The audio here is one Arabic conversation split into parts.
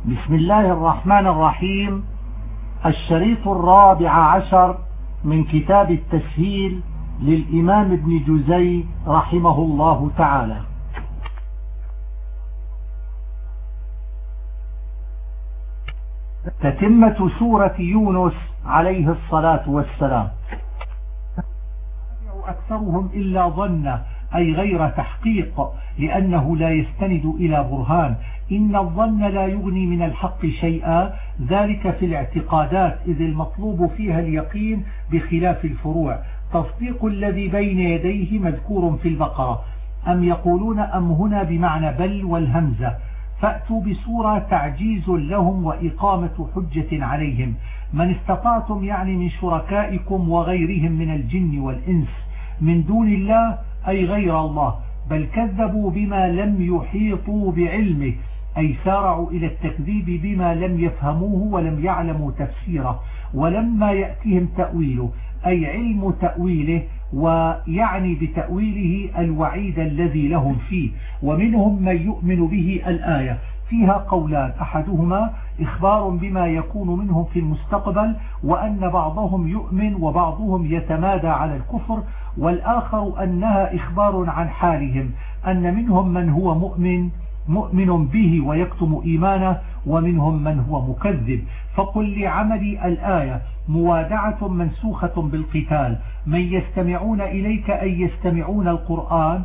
بسم الله الرحمن الرحيم. الشريط الرابع عشر من كتاب التسهيل للإمام ابن جزي رحمه الله تعالى. تتمة سورة يونس عليه الصلاة والسلام. أكثرهم إلا ظن أي غير تحقيق لأنه لا يستند إلى برهان إن الظن لا يغني من الحق شيئا ذلك في الاعتقادات إذ المطلوب فيها اليقين بخلاف الفروع. تصديق الذي بين يديه مذكور في البقرة. أم يقولون أم هنا بمعنى بل والهمزة. فأتوا بسورة تعجيز لهم وإقامة حجة عليهم. من استطعتم يعني من شركائكم وغيرهم من الجن والإنس من دون الله أي غير الله بل كذبوا بما لم يحيطوا بعلمه. أي سارعوا إلى التكذيب بما لم يفهموه ولم يعلموا تفسيره ولما يأتيهم تأويله أي علم تأويله ويعني بتأويله الوعيد الذي لهم فيه. ومنهم من يؤمن به الآية. فيها قولان. أحدهما إخبار بما يكون منهم في المستقبل وأن بعضهم يؤمن وبعضهم يتمادى على الكفر والآخر أنها إخبار عن حالهم أن منهم من هو مؤمن مؤمن به ويكتم إيمانه ومنهم من هو مكذب. فقل لعمل الآية موادعة منسوخة بالقتال. من يستمعون إليك أي يستمعون القرآن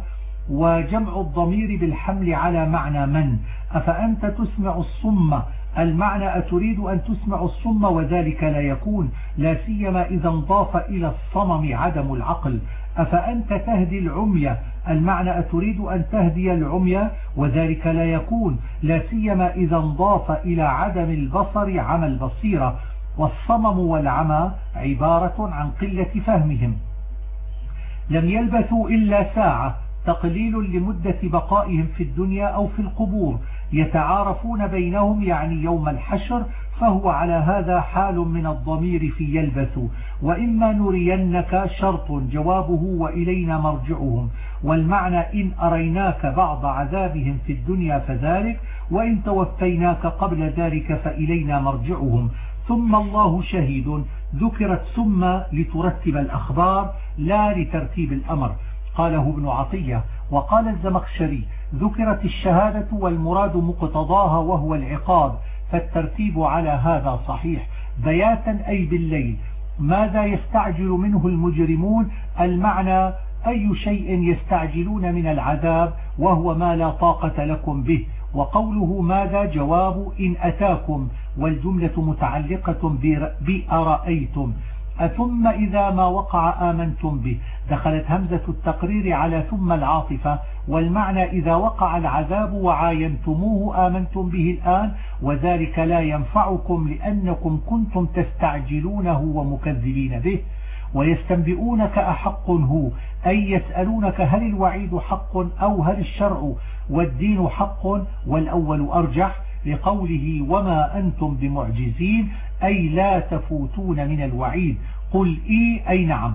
وجمع الضمير بالحمل على معنى من؟ أفأنت تسمع الصم؟ المعنى أتريد أن تسمع الصم وذلك لا يكون لا سيما إذا انضاف إلى الصمم عدم العقل. أفأنت تهدي العمية المعنى أتريد أن تهدي العمية وذلك لا يكون لا سيما إذا انضاف إلى عدم البصر عمى البصيرة والصمم والعمى عبارة عن قلة فهمهم. لم يلبثوا إلا ساعة تقليل لمدة بقائهم في الدنيا أو في القبور يتعارفون بينهم يعني يوم الحشر فهو على هذا حال من الضمير في يلبث وإما نرينك شرط جوابه وإلينا مرجعهم والمعنى إن أريناك بعض عذابهم في الدنيا فذلك وإن توفيناك قبل ذلك فإلينا مرجعهم. ثم الله شهيد ذكرت ثم لترتب الأخبار لا لترتيب الأمر. قاله ابن عطية وقال الزمخشري ذكرت الشهادة والمراد مقتضاها وهو العقاب. فالترتيب على هذا صحيح. بياتا أي بالليل. ماذا يستعجل منه المجرمون؟ المعنى أي شيء يستعجلون من العذاب وهو ما لا طاقة لكم به. وقوله ماذا؟ جواب إن أتاكم. والجملة متعلقة بأرأيتم. أثم إذا ما وقع آمنتم به. دخلت همزة التقرير على ثم العاطفة والمعنى إذا وقع العذاب وعاينتموه آمنتم به الآن وذلك لا ينفعكم لأنكم كنتم تستعجلونه ومكذبين به. ويستنبئونك أحق هو أي يسألونك هل الوعيد حق أو هل الشرع والدين حق والأول أرجح. لقوله وما أنتم بمعجزين أي لا تفوتون من الوعيد. قل إي أي نعم.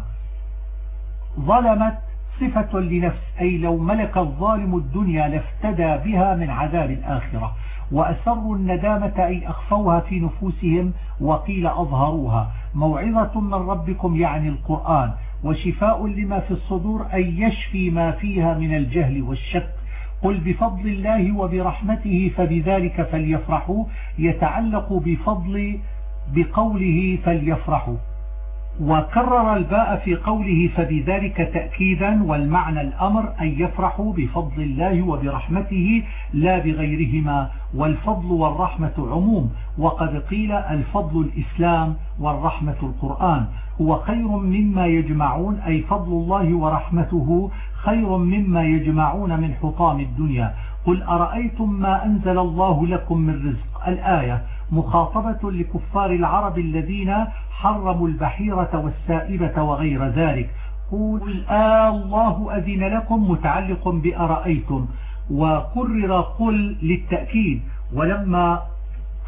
ظلمت صفة لنفس أي لو ملك الظالم الدنيا لافتدى بها من عذاب الآخرة. وأسروا الندامة أي أخفوها في نفوسهم وقيل أظهروها. موعظة من ربكم يعني القرآن. وشفاء لما في الصدور أي يشفي ما فيها من الجهل والشك. قل بفضل الله وبرحمته فبذلك فليفرحوا يتعلق بفضل بقوله فليفرحوا. وكرر الباء في قوله فبذلك تأكيدا والمعنى الأمر أن يفرحوا بفضل الله وبرحمته لا بغيرهما. والفضل والرحمة عموم. وقد قيل الفضل الإسلام والرحمة القرآن. هو خير مما يجمعون أي فضل الله ورحمته خير مما يجمعون من حطام الدنيا. قل أرأيتم ما أنزل الله لكم من رزق؟ الآية مخاطبة لكفار العرب الذين حرموا البحيرة والسائبة وغير ذلك. قل آه الله أذن لكم متعلق بأرأيتم. وقرر قل للتأكيد. ولما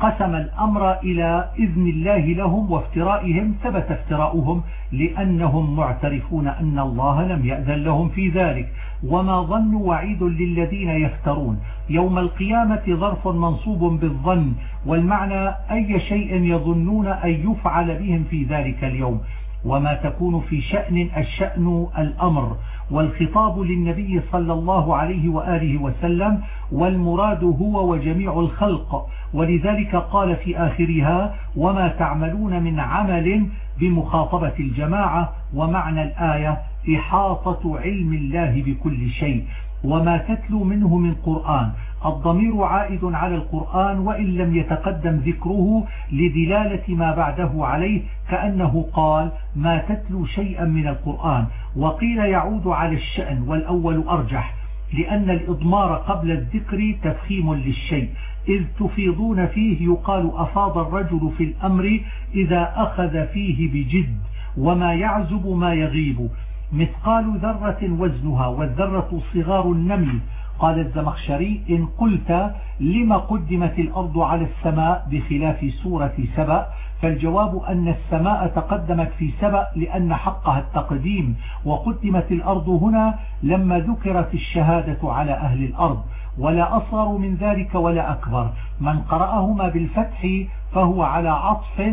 قسم الأمر إلى إذن الله لهم وافترائهم ثبت افتراؤهم لأنهم معترفون أن الله لم يأذن لهم في ذلك. وما ظن وعيد للذين يفترون. يوم القيامة ظرف منصوب بالظن. والمعنى أي شيء يظنون أن يفعل بهم في ذلك اليوم. وما تكون في شأن الشأن الأمر. والخطاب للنبي صلى الله عليه وآله وسلم. والمراد هو وجميع الخلق. ولذلك قال في آخرها وما تعملون من عمل بمخاطبة الجماعة ومعنى الآية إحاطة علم الله بكل شيء وما تتلو منه من قرآن. الضمير عائد على القرآن وإن لم يتقدم ذكره لدلالة ما بعده عليه كأنه قال ما تتلو شيئا من القرآن وقيل يعود على الشأن والأول أرجح لأن الإضمار قبل الذكر تفخيم للشيء. إذ تفيضون فيه يقال أفاض الرجل في الأمر إذا أخذ فيه بجد وما يعزب ما يغيب. مثقال ذرة وزنها والذرة صغار النمل. قال الزمخشري إن قلت لما قدمت الأرض على السماء بخلاف سورة سبأ فالجواب أن السماء تقدمت في سبأ لأن حقها التقديم وقدمت الأرض هنا لما ذكرت الشهادة على أهل الأرض. ولا أصغر من ذلك ولا أكبر. من قرأهما بالفتح فهو على عطف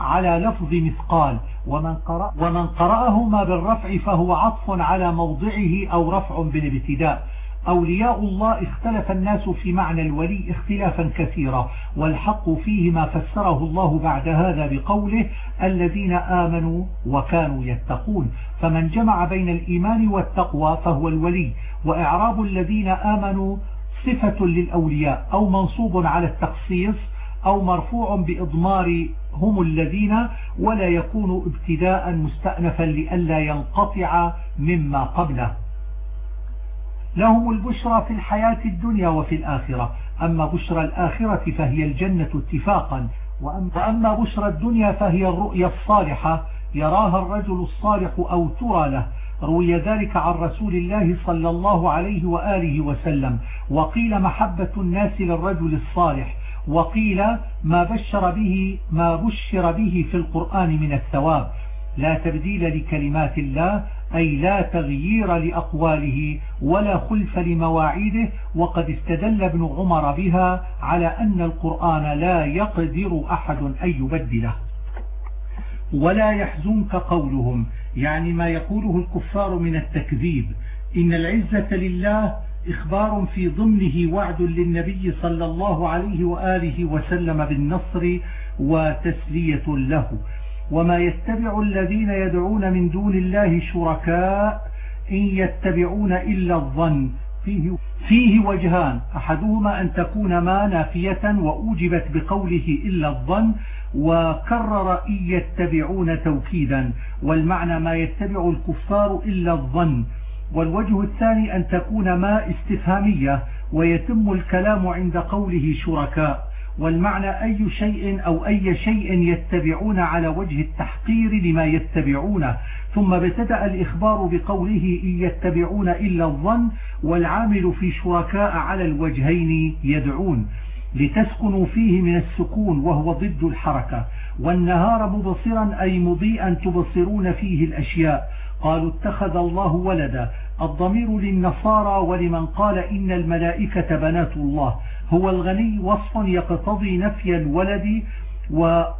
على لفظ مثقال. ومن, قرأ ومن قرأهما بالرفع فهو عطف على موضعه أو رفع بالابتداء. أولياء الله اختلف الناس في معنى الولي اختلافا كثيرا والحق فيه ما فسره الله بعد هذا بقوله الذين آمنوا وكانوا يتقون. فمن جمع بين الإيمان والتقوى فهو الولي. وإعراب الذين آمنوا صفة للأولياء أو منصوب على التخصيص أو مرفوع بإضمار هم الذين ولا يكون ابتداء مستأنفا لئلا ينقطع مما قبله. لهم البشرى في الحياة الدنيا وفي الآخرة. أما بشرى الآخرة فهي الجنة اتفاقا وأما بشرى الدنيا فهي الرؤيا الصالحة يراها الرجل الصالح أو ترى له. روي ذلك عن رسول الله صلى الله عليه وآله وسلم وقيل محبة الناس للرجل الصالح وقيل ما بشر به ما بشر به في القرآن من الثواب. لا تبديل لكلمات الله أي لا تغيير لأقواله ولا خلف لمواعيده وقد استدل ابن عمر بها على أن القرآن لا يقدر أحد أن يبدله. ولا يحزنك قولهم يعني ما يقوله الكفار من التكذيب. إن العزة لله إخبار في ضمنه وعد للنبي صلى الله عليه وآله وسلم بالنصر وتسلية له. وما يتبع الذين يدعون من دون الله شركاء إن يتبعون إلا الظن. فيه, فيه وجهان. أحدهما أن تكون ما نافية وأوجبت بقوله إلا الظن وكرر إن يتبعون توكيدا والمعنى ما يتبع الكفار إلا الظن. والوجه الثاني أن تكون ما استفهامية ويتم الكلام عند قوله شركاء. والمعنى أي شيء أو أي شيء يتبعون على وجه التحقير لما يتبعونه. ثم ابتدأ الإخبار بقوله إن يتبعون إلا الظن والعامل في شركاء على الوجهين يدعون. لتسكنوا فيه من السكون وهو ضد الحركة. والنهار مبصرا أي مضيئا تبصرون فيه الأشياء. قالوا اتخذ الله ولدا. الضمير للنصارى ولمن قال إن الملائكة بنات الله. هو الغني وصف يقتضي نفي الولد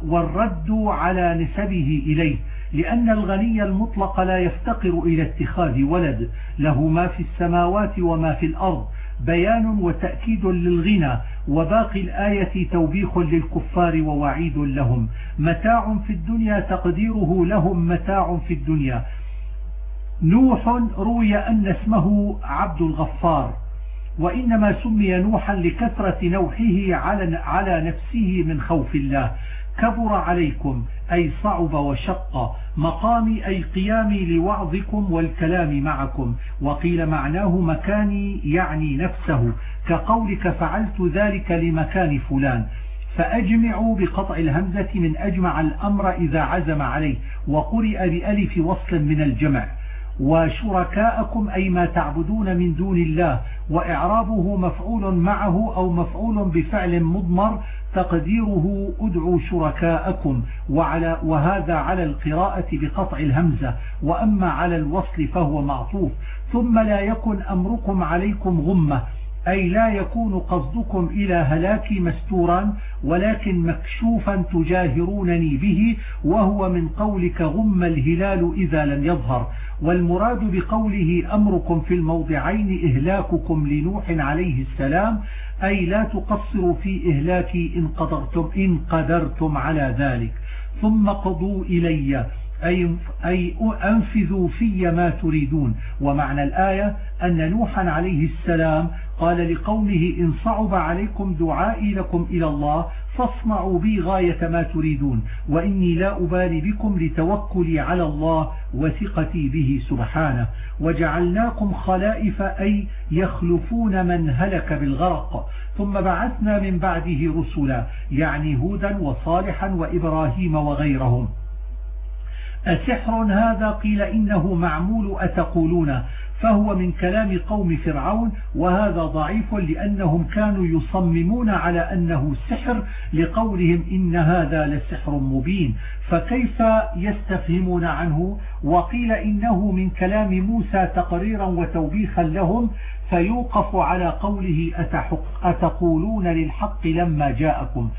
والرد على نسبه إليه. لأن الغني المطلق لا يفتقر إلى اتخاذ ولد. له ما في السماوات وما في الأرض. بيان وتأكيد للغنى وباقي الآية توبيخ للكفار ووعيد لهم. متاع في الدنيا تقديره لهم متاع في الدنيا. نوح روي أن اسمه عبد الغفار وإنما سمي نوحا لكثرة نوحه على, نفسه من خوف الله. كبر عليكم أي صعب وشق مقامي أي قيامي لوعظكم والكلام معكم. وقيل معناه مكاني يعني نفسه. كقولك فعلت ذلك لمكان فلان. فأجمعوا بقطع الهمزة من أجمع الأمر إذا عزم عليه وقرئ بألف وصل من الجمع. وشركاءكم أي ما تعبدون من دون الله وإعرابه مفعول معه أو مفعول بفعل مضمر تقديره ادعوا شركاءكم وعلى وهذا على القراءة بقطع الهمزة وأما على الوصل فهو معطوف. ثم لا يكن أمركم عليكم غمة أي لا يكون قصدكم إلى هلاكي مستورا ولكن مكشوفا تجاهرونني به وهو من قولك غم الهلال إذا لم يظهر. والمراد بقوله أمركم في الموضعين إهلاككم لنوح عليه السلام أي لا تقصروا في إهلاكي إن قدرتم, إن قدرتم على ذلك. ثم قضوا إلي. أي, أي أنفذوا في ما تريدون. ومعنى الآية أن نوحا عليه السلام قال لقومه إن صعب عليكم دعائي لكم إلى الله فاصنعوا بي غاية ما تريدون وإني لا أبالي بكم لتوكلي على الله وثقتي به سبحانه. وجعلناكم خلائف أي يخلفون من هلك بالغرق. ثم بعثنا من بعده رسلا يعني هودا وصالحا وإبراهيم وغيرهم. أسحر هذا؟ قيل إنه معمول أتقولون؟ فهو من كلام قوم فرعون وهذا ضعيف لأنهم كانوا يصممون على أنه سحر لقولهم إن هذا لسحر مبين. فكيف يستفهمون عنه؟ وقيل إنه من كلام موسى تقريرا وتوبيخا لهم فيوقف على قوله أتقولون للحق لما جاءكم؟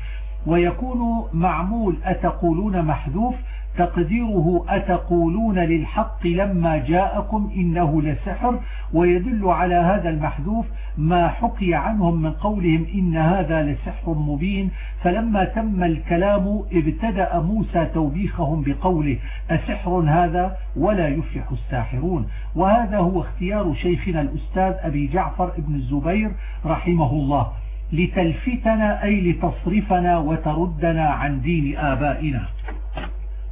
ويكون معمول أتقولون محذوف تقديره أتقولون للحق لما جاءكم إنه لسحر ويدل على هذا المحذوف ما حكي عنهم من قولهم إن هذا لسحر مبين فلما تم الكلام ابتدأ موسى توبيخهم بقوله أسحر هذا ولا يفلح الساحرون وهذا هو اختيار شيخنا الأستاذ أبي جعفر ابن الزبير رحمه الله لتلفتنا أي لتصرفنا وتردنا عن دين آبائنا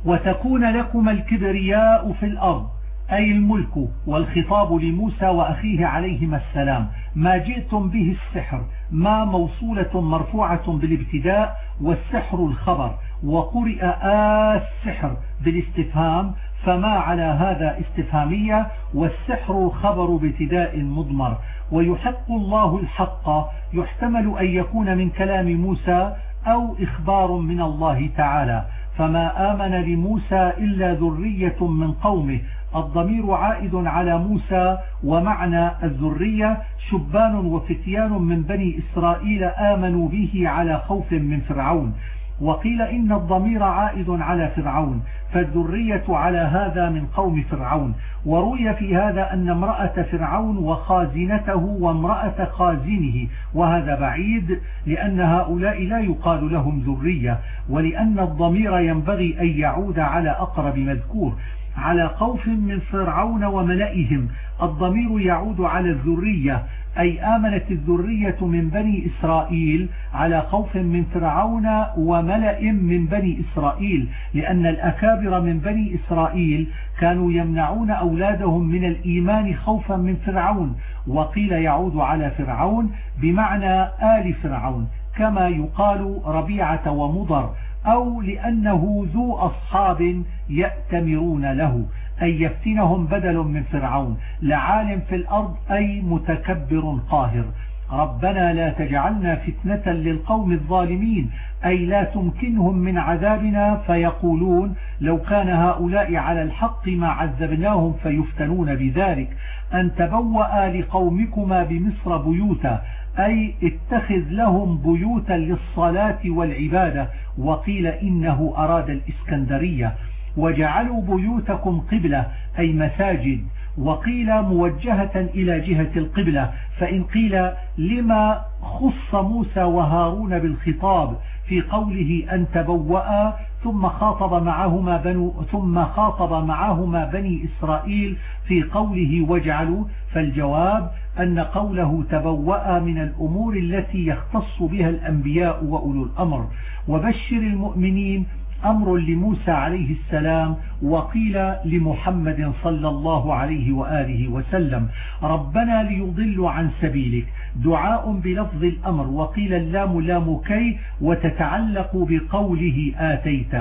وتكون لكم الكبرياء في الأرض أي الملك والخطاب لموسى وأخيه عليهما السلام. ما جئتم به السحر ما موصولة مرفوعة بالابتداء والسحر الخبر. وقرئ السحر بالاستفهام فما على هذا استفهامية والسحر خبر بابتداء مضمر. ويحق الله الحق يحتمل أن يكون من كلام موسى أو إخبار من الله تعالى. فما آمن لموسى إلا ذرية من قومه. الضمير عائد على موسى ومعنى الذرية. شبان وفتيان من بني إسرائيل آمنوا به على خوف من فرعون. وقيل إن الضمير عائد على فرعون فالذرية على هذا من قوم فرعون. وروي في هذا أن امرأة فرعون وخازنته وامرأة خازنه وهذا بعيد لأن هؤلاء لا يقال لهم ذرية ولأن الضمير ينبغي أن يعود على أقرب مذكور. على خوف من فرعون وملئهم الضمير يعود على الذرية أي آمنت الذرية من بني إسرائيل على خوف من فرعون وملأ من بني إسرائيل لأن الأكابر من بني إسرائيل كانوا يمنعون أولادهم من الإيمان خوفا من فرعون وقيل يعود على فرعون بمعنى آل فرعون كما يقال ربيعة ومضر أو لأنه ذو أصحاب يأتمرون له. أي يفتنهم بدل من فرعون. لعالم في الأرض أي متكبر قاهر. ربنا لا تجعلنا فتنة للقوم الظالمين. أي لا تمكنهم من عذابنا فيقولون لو كان هؤلاء على الحق ما عذبناهم فيفتنون بذلك. أن تبوأ لقومكما بمصر بيوتا. أي اتخذ لهم بيوتا للصلاة والعبادة. وقيل إنه أراد الإسكندرية. وجعلوا بيوتكم قبلة أي مساجد. وقيل موجهة إلى جهة القبلة. فإن قيل لما خص موسى وهارون بالخطاب في قوله أن تبوأ ثم خاطب معهما بنو ثم خاطب معهما بني إسرائيل في قوله واجعلوا فالجواب أن قوله تبوأ من الأمور التي يختص بها الأنبياء وأولو الأمر. وبشر المؤمنين أمر لموسى عليه السلام وقيل لمحمد صلى الله عليه وآله وسلم ربنا ليضلوا عن سبيلك. دعاء بلفظ الأمر وقيل اللام لام كي وتتعلق بقوله آتيت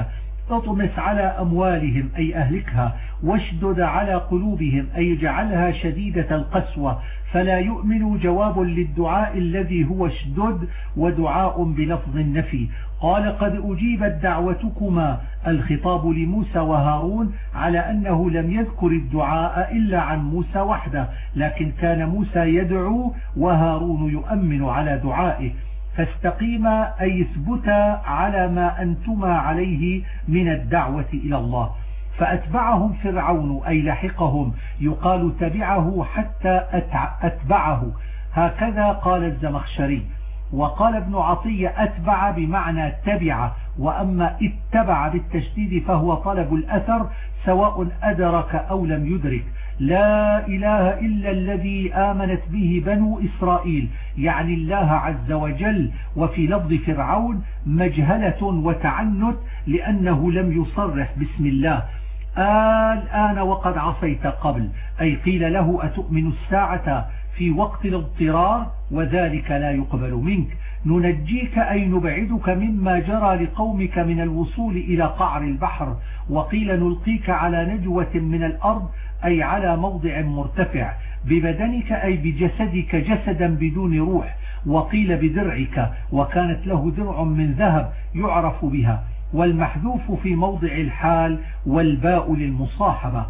اطمس على أموالهم أي أهلكها واشدد على قلوبهم أي جعلها شديدة القسوة. فلا يؤمن جواب للدعاء الذي هو اشدد ودعاء بلفظ النفي. قال قد أجيبت دعوتكما الخطاب لموسى وهارون على أنه لم يذكر الدعاء إلا عن موسى وحده لكن كان موسى يدعو وهارون يؤمن على دعائه. فاستقيما أي اثبتا على ما أنتما عليه من الدعوة إلى الله. فأتبعهم فرعون أي لحقهم يقال تبعه حتى أتبعه. هكذا قال الزمخشري. وقال ابن عطية أتبع بمعنى تبع وأما اتبع بالتشديد فهو طلب الأثر سواء أدرك أو لم يدرك. لا إله إلا الذي آمنت به بنو إسرائيل. يعني الله عز وجل وفي لفظ فرعون مجهلة وتعنت لأنه لم يصرح بسم الله. الآن وقد عصيت قبل. أي قيل له أتؤمن الساعة في وقت الاضطرار وذلك لا يقبل منك. ننجيك أي نبعدك مما جرى لقومك من الوصول إلى قعر البحر. وقيل نلقيك على نجوة من الأرض أي على موضع مرتفع ببدنك أي بجسدك جسدا بدون روح وقيل بدرعك وكانت له درع من ذهب يعرف بها والمحذوف في موضع الحال والباء للمصاحبة.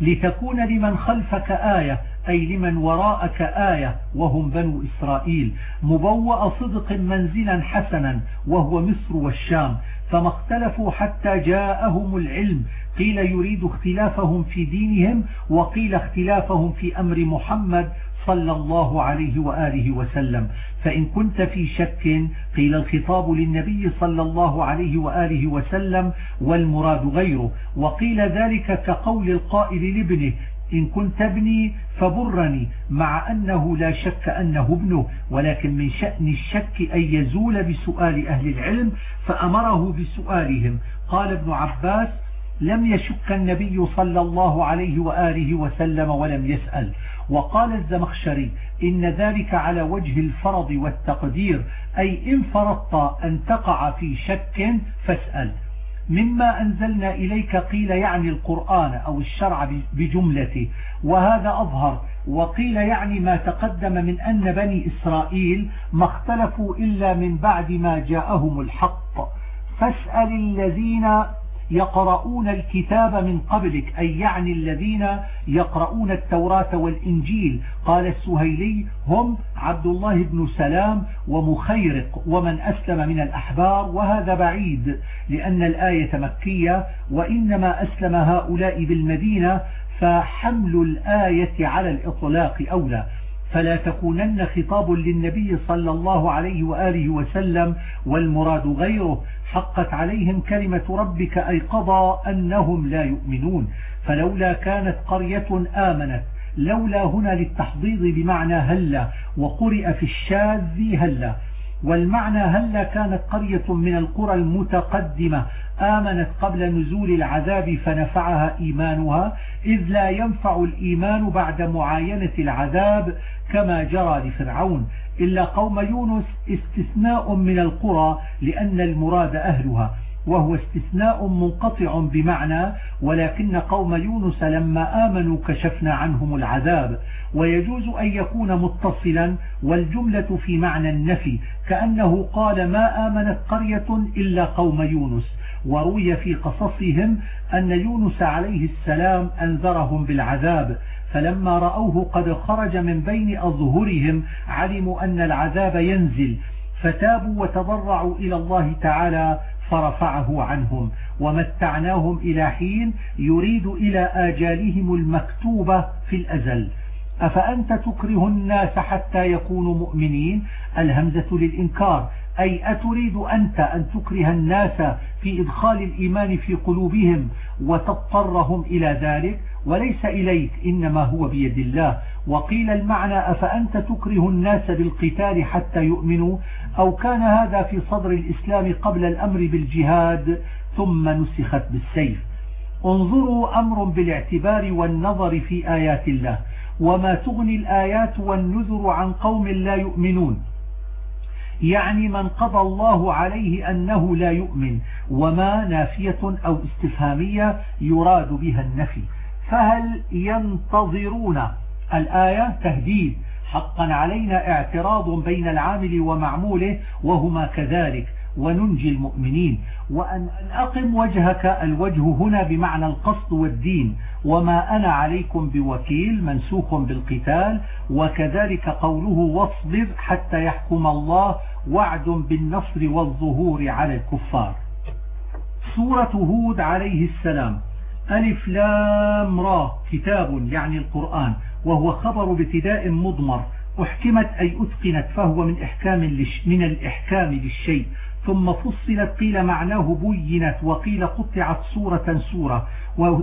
لتكون لمن خلفك آية أي لمن وراءك آية وهم بنو إسرائيل مبوأ صدق منزلا حسنا وهو مصر والشام. فما اختلفوا حتى جاءهم العلم. قيل يريد اختلافهم في دينهم وقيل اختلافهم في أمر محمد صلى الله عليه وآله وسلم. فإن كنت في شك قيل الخطاب للنبي صلى الله عليه وآله وسلم والمراد غيره. وقيل ذلك كقول القائل لابنه إن كنت ابني فبرني مع أنه لا شك أنه ابنه ولكن من شأن الشك أن يزول بسؤال أهل العلم فأمره بسؤالهم. قال ابن عباس لم يشك النبي صلى الله عليه وآله وسلم ولم يسأل. وقال الزمخشري إن ذلك على وجه الفرض والتقدير أي إن فرضت أن تقع في شك فاسأل. مما أنزلنا إليك قيل يعني القرآن أو الشرع بجملته وهذا أظهر وقيل يعني ما تقدم من أن بني إسرائيل ما اختلفوا إلا من بعد ما جاءهم الحق. فاسأل الذين يقرؤون الكتاب من قبلك أي يعني الذين يقرؤون التوراة والإنجيل. قال السهيلي هم عبد الله بن سلام ومخيرق ومن أسلم من الأحبار وهذا بعيد لأن الآية مكية وإنما أسلم هؤلاء بالمدينة فحمل الآية على الإطلاق أولى. فلا تكونن خطاب للنبي صلى الله عليه وآله وسلم والمراد غيره حقت عليهم كلمة ربك أي قضى أنهم لا يؤمنون. فلولا كانت قرية آمنت لولا هنا للتحضيض بمعنى هلا وقرئ في الشاذ هلا والمعنى هلا كانت قرية من القرى المتقدمة آمنت قبل نزول العذاب فنفعها إيمانها؟ إذ لا ينفع الإيمان بعد معاينة العذاب كما جرى لفرعون إلا قوم يونس استثناء من القرى لأن المراد أهلها وهو استثناء منقطع بمعنى ولكن قوم يونس لما آمنوا كشفنا عنهم العذاب. ويجوز أن يكون متصلا والجملة في معنى النفي كأنه قال ما آمنت قرية إلا قوم يونس وروي في قصصهم أن يونس عليه السلام أنذرهم بالعذاب فلما رأوه قد خرج من بين أظهرهم علموا أن العذاب ينزل فتابوا وتضرعوا إلى الله تعالى فرفعه عنهم ومتعناهم إلى حين يريد إلى آجالهم المكتوبة في الأزل. أفأنت تكره الناس حتى يكونوا مؤمنين؟ الهمزة للإنكار أي أتريد أنت أن تكره الناس في إدخال الإيمان في قلوبهم وتضطرهم إلى ذلك؟ وليس إليك إنما هو بيد الله. وقيل المعنى أفأنت تكره الناس بالقتال حتى يؤمنوا؟ أو كان هذا في صدر الإسلام قبل الأمر بالجهاد ثم نسخت بالسيف؟ انظروا أمر بالاعتبار والنظر في آيات الله. وما تغني الآيات والنذر عن قوم لا يؤمنون. يعني من قضى الله عليه أنه لا يؤمن وما نافية أو استفهامية يراد بها النفي. فهل ينتظرون الآية؟ تهديد. حقا علينا اعتراض بين العامل ومعموله وهما كذلك. وننجي المؤمنين وأن أقم وجهك الوجه هنا بمعنى القصد والدين وما أنا عليكم بوكيل منسوخ بالقتال وكذلك قوله واصبر حتى يحكم الله وعد بالنصر والظهور على الكفار. سورة هود عليه السلام. ألف لام را كتاب يعني القرآن وهو خبر ابتداء مضمر أحكمت أي أتقنت فهو من إحكام من الإحكام للشيء. ثم فصلت قيل معناه بينت وقيل قطعت سورة سورة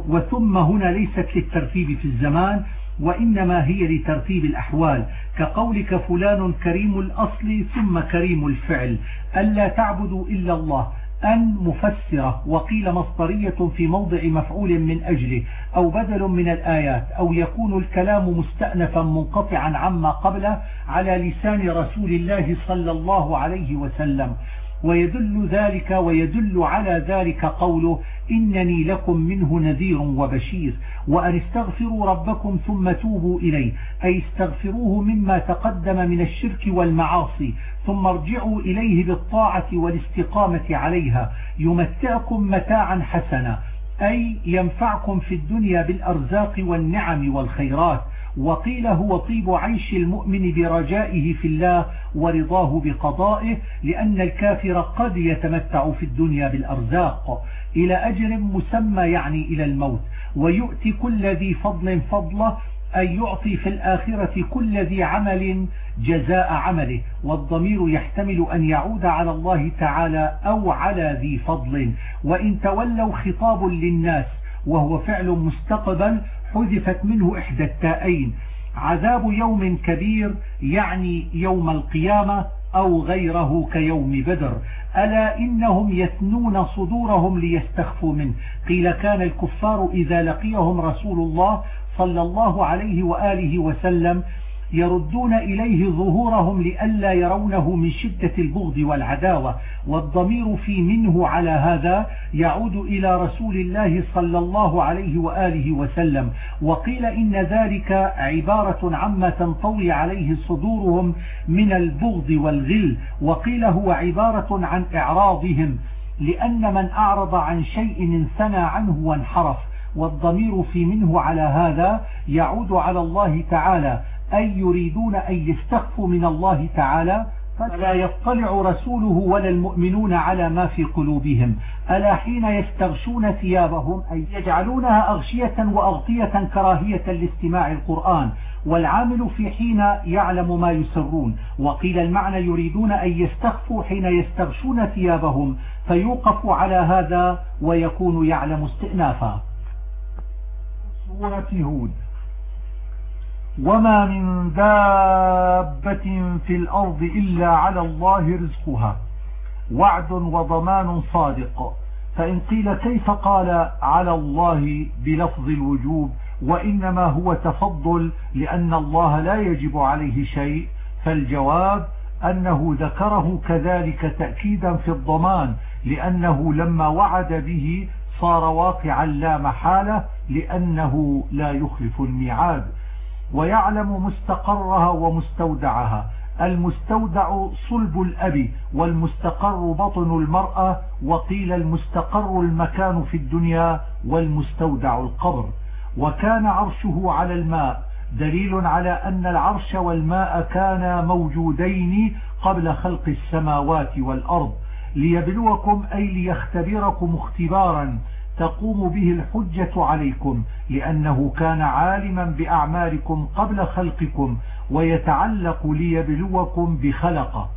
وثم هنا ليست للترتيب في الزمان وإنما هي لترتيب الأحوال. كقولك فلان كريم الأصل ثم كريم الفعل. ألا تعبدوا إلا الله. أن مفسرة. وقيل مصدرية في موضع مفعول من أجله أو بدل من الآيات أو يكون الكلام مستأنفا منقطعا عما قبله على لسان رسول الله صلى الله عليه وسلم. ويدل ذلك ويدل على ذلك قوله إنني لكم منه نذير وبشير وأن استغفروا ربكم ثم توبوا إليه أي استغفروه مما تقدم من الشرك والمعاصي ثم ارجعوا إليه بالطاعة والاستقامة عليها يمتعكم متاعا حسنا أي ينفعكم في الدنيا بالأرزاق والنعم والخيرات. وقيل هو طيب عيش المؤمن برجائه في الله ورضاه بقضائه لأن الكافر قد يتمتع في الدنيا بالأرزاق. إلى أجر مسمى يعني إلى الموت. ويؤتي كل ذي فضل فضله أن يعطي في الآخرة كل ذي عمل جزاء عمله. والضمير يحتمل أن يعود على الله تعالى أو على ذي فضل. وإن تولوا خطاب للناس وهو فعل مستقبل حذفت منه إحدى التائين. عذاب يوم كبير يعني يوم القيامة أو غيره كيوم بدر. ألا إنهم يثنون صدورهم ليستخفوا منه. قيل كان الكفار إذا لقيهم رسول الله صلى الله عليه وآله وسلم يردون إليه ظهورهم لئلا يرونه من شدة البغض والعداوة والضمير في منه على هذا يعود إلى رسول الله صلى الله عليه وآله وسلم. وقيل إن ذلك عبارة عما تنطوي عليه صدورهم من البغض والغل. وقيل هو عبارة عن إعراضهم لأن من أعرض عن شيء انثنى عنه وانحرف والضمير في منه على هذا يعود على الله تعالى. أي يريدون أن يستخفوا من الله تعالى فلا يطلع رسوله ولا المؤمنون على ما في قلوبهم. ألا حين يستغشون ثيابهم أي يجعلونها أغشية وأغطية كراهية لاستماع القرآن. والعامل في حين يعلم ما يسرون. وقيل المعنى يريدون أن يستخفوا حين يستغشون ثيابهم فيوقف على هذا ويكون يعلم استئنافا. سورة هود. وما من دابة في الأرض إلا على الله رزقها. وعد وضمان صادق. فإن قيل كيف قال على الله بلفظ الوجوب. وإنما هو تفضل لأن الله لا يجب عليه شيء. فالجواب أنه ذكره كذلك تأكيدا في الضمان. لأنه لما وعد به صار واقعا لا محالة. لأنه لا يخلف الميعاد ويعلم مستقرها ومستودعها. المستودع صلب الأب والمستقر بطن المرأة وقيل المستقر المكان في الدنيا والمستودع القبر. وكان عرشه على الماء. دليل على أن العرش والماء كانا موجودين قبل خلق السماوات والأرض. ليبلوكم أي ليختبركم اختبارا. تقوم به الحجة عليكم لأنه كان عالما بأعمالكم قبل خلقكم ويتعلق ليبلوكم بخلقه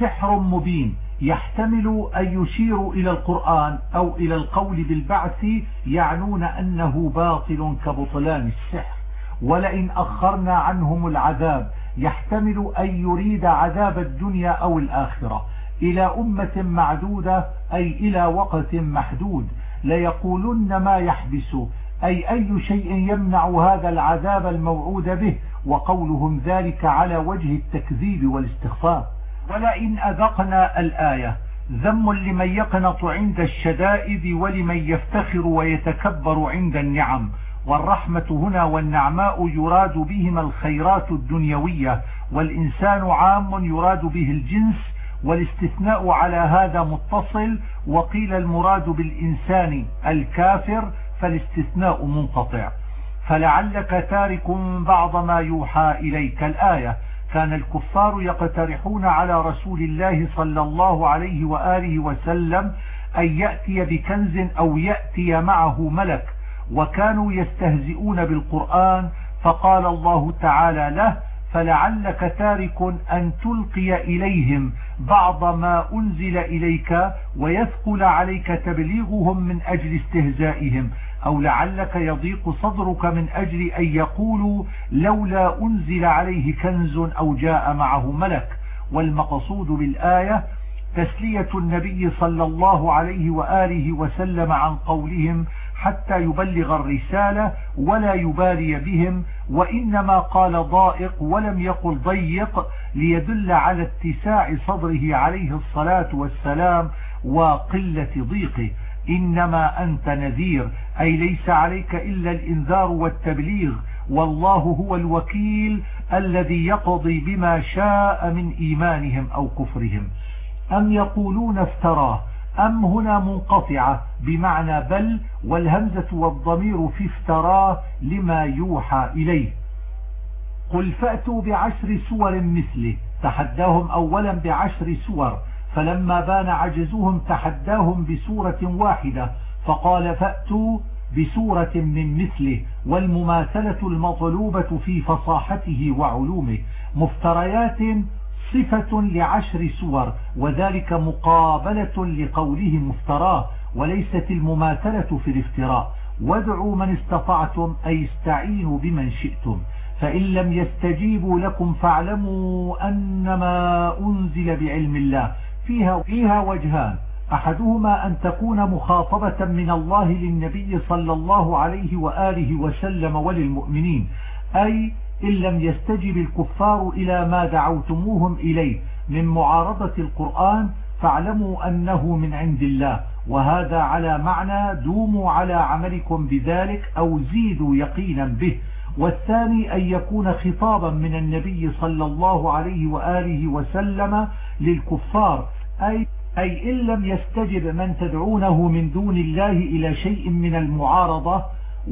سحر مبين يحتمل أن يشير إلى القرآن أو إلى القول بالبعث يعنون أنه باطل كبطلان السحر. ولئن أخرنا عنهم العذاب يحتمل أن يريد عذاب الدنيا أو الآخرة. إلى أمة معدودة أي إلى وقت محدود. ليقولن ما يحبس. أي أي شيء يمنع هذا العذاب الموعود به؟ وقولهم ذلك على وجه التكذيب والاستخفاف ولئن أذقنا الآية ذم لمن يقنط عند الشدائد ولمن يفتخر ويتكبر عند النعم. والرحمة هنا والنعماء يراد بهما الخيرات الدنيوية والإنسان عام يراد به الجنس والاستثناء على هذا متصل وقيل المراد بالإنسان الكافر فالاستثناء منقطع. فلعلك تارك بعض ما يوحى إليك. الآية كان الكفار يقترحون على رسول الله صلى الله عليه وآله وسلم أن يأتي بكنز أو يأتي معه ملك وكانوا يستهزئون بالقرآن فقال الله تعالى له فلعلك تارك أن تلقي إليهم بعض ما أنزل إليك ويثقل عليك تبليغهم من أجل استهزائهم أو لعلك يضيق صدرك من أجل أن يقولوا لولا أنزل عليه كنز أو جاء معه ملك. والمقصود بالآية تسلية النبي صلى الله عليه وآله وسلم عن قولهم حتى يبلغ الرسالة ولا يبالي بهم وإنما قال ضائق ولم يقل ضيق ليدل على اتساع صدره عليه الصلاة والسلام وقلة ضيقه. إنما أنت نذير أي ليس عليك إلا الإنذار والتبليغ. والله هو الوكيل الذي يقضي بما شاء من إيمانهم أو كفرهم. أم يقولون افتراه؟ أم هنا منقطعة بمعنى بل والهمزة والضمير في افتراه لما يوحى إليه. قل فأتوا بعشر سور مثله تحداهم أولا بعشر سور فلما بان عجزهم تحداهم بسورة واحدة فقال فأتوا بسورة من مثله والمماثلة المطلوبة في فصاحته وعلومه مفتريات صفة لعشر سور وذلك مقابلة لقوله مفتراه وليست المماثلة في الافتراء. وادعوا من استطعتم أي استعينوا بمن شئتم. فإن لم يستجيبوا لكم فاعلموا أنما أنزل بعلم الله. فيها, فيها وجهان. أحدهما أن تكون مخاطبة من الله للنبي صلى الله عليه وآله وسلم وللمؤمنين أي إن لم يستجب الكفار إلى ما دعوتموهم إليه من معارضة القرآن فاعلموا أنه من عند الله وهذا على معنى دوموا على عملكم بذلك أو زيدوا يقينا به. والثاني أن يكون خطابا من النبي صلى الله عليه وآله وسلم للكفار أي, أي إن لم يستجب من تدعونه من دون الله إلى شيء من المعارضة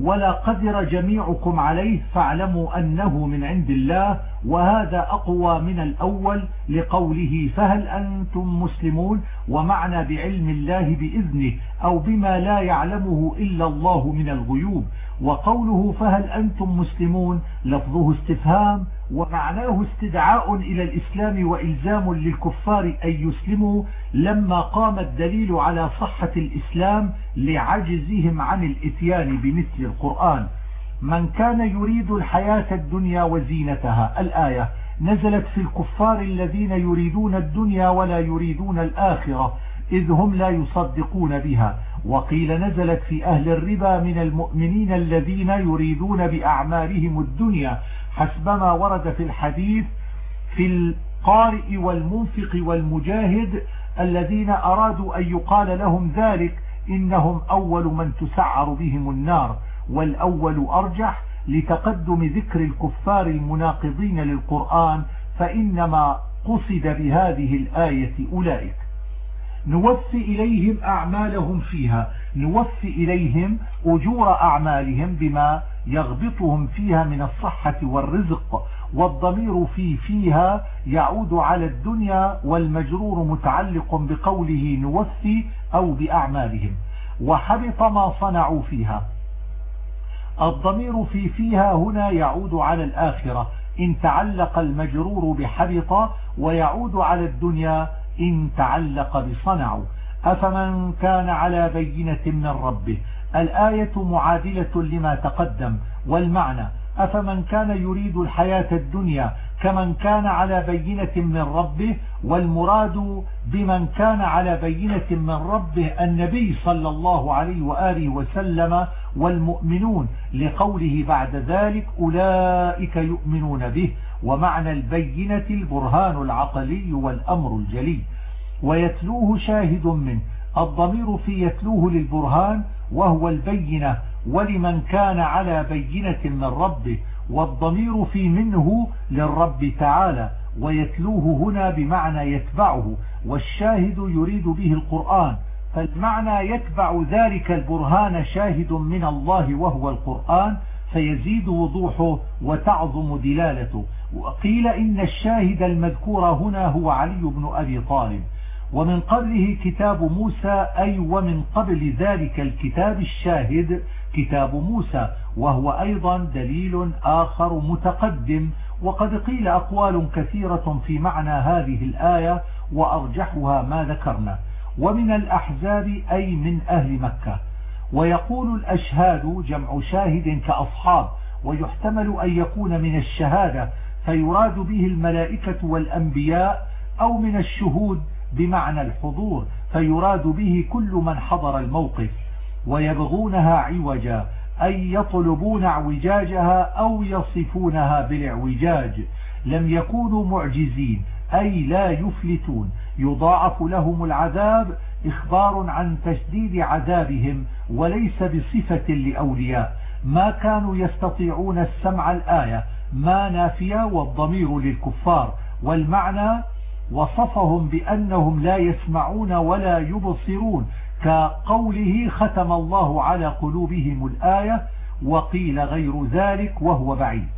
ولا قدر جميعكم عليه فاعلموا أنه من عند الله وهذا أقوى من الأول لقوله فهل أنتم مسلمون؟ ومعنى بعلم الله بإذنه أو بما لا يعلمه إلا الله من الغيوب. وقوله فهل أنتم مسلمون؟ لفظه استفهام ومعناه استدعاء إلى الإسلام وإلزام للكفار أن يسلموا لما قام الدليل على صحة الإسلام لعجزهم عن الإتيان بمثل القرآن. من كان يريد الحياة الدنيا وزينتها الآية نزلت في الكفار الذين يريدون الدنيا ولا يريدون الآخرة إذ هم لا يصدقون بها. وقيل نزلت في أهل الربا من المؤمنين الذين يريدون بأعمالهم الدنيا حسبما ورد في الحديث في القارئ والمنفق والمجاهد الذين أرادوا أن يقال لهم ذلك إنهم أول من تسعر بهم النار والأول أرجح لتقدم ذكر الكفار المناقضين للقرآن فإنما قصد بهذه الآية أولئك نوفي إليهم أعمالهم فيها. نوفي إليهم أجور أعمالهم بما يغبطهم فيها من الصحة والرزق والضمير في فيها يعود على الدنيا والمجرور متعلق بقوله نوفي أو بأعمالهم. وحبط ما صنعوا فيها. الضمير في فيها هنا يعود على الآخرة. إن تعلق المجرور بحبط ويعود على الدنيا إن تعلق بصنعوا أفمن كان على بينة من ربه؟ الآية معادلة لما تقدم. والمعنى أفمن كان يريد الحياة الدنيا كمن كان على بينة من ربه؟ والمراد بمن كان على بينة من ربه النبي صلى الله عليه وآله وسلم والمؤمنون. لقوله بعد ذلك أولئك يؤمنون به. ومعنى البينة البرهان العقلي والأمر الجلي. ويتلوه شاهد منه. الضمير في يتلوه للبرهان وهو البينة ولمن كان على بينة من ربه. والضمير في منه للرب تعالى. ويتلوه هنا بمعنى يتبعه. والشاهد يريد به القرآن. فالمعنى يتبع ذلك البرهان شاهد من الله وهو القرآن. فيزيد وضوحه وتعظم دلالته. وقيل إن الشاهد المذكور هنا هو علي بن أبي طالب. ومن قبله كتاب موسى أي ومن قبل ذلك الكتاب الشاهد كتاب موسى وهو أيضا دليل آخر متقدم. وقد قيل أقوال كثيرة في معنى هذه الآية وأرجحها ما ذكرنا. ومن الأحزاب أي من أهل مكة. ويقول الأشهاد جمع شاهد كأصحاب ويحتمل أن يكون من الشهادة. فيراد به الملائكة والأنبياء أو من الشهود بمعنى الحضور فيراد به كل من حضر الموقف ويبغونها عوجا أي يطلبون اعوجاجها أو يصفونها بالاعوجاج. لم يكونوا معجزين أي لا يفلتون. يضاعف لهم العذاب إخبار عن تشديد عذابهم وليس بصفة لأولياء. ما كانوا يستطيعون السمع الآية ما نافية والضمير للكفار والمعنى وصفهم بأنهم لا يسمعون ولا يبصرون كقوله ختم الله على قلوبهم الآية وقيل غير ذلك وهو بعيد.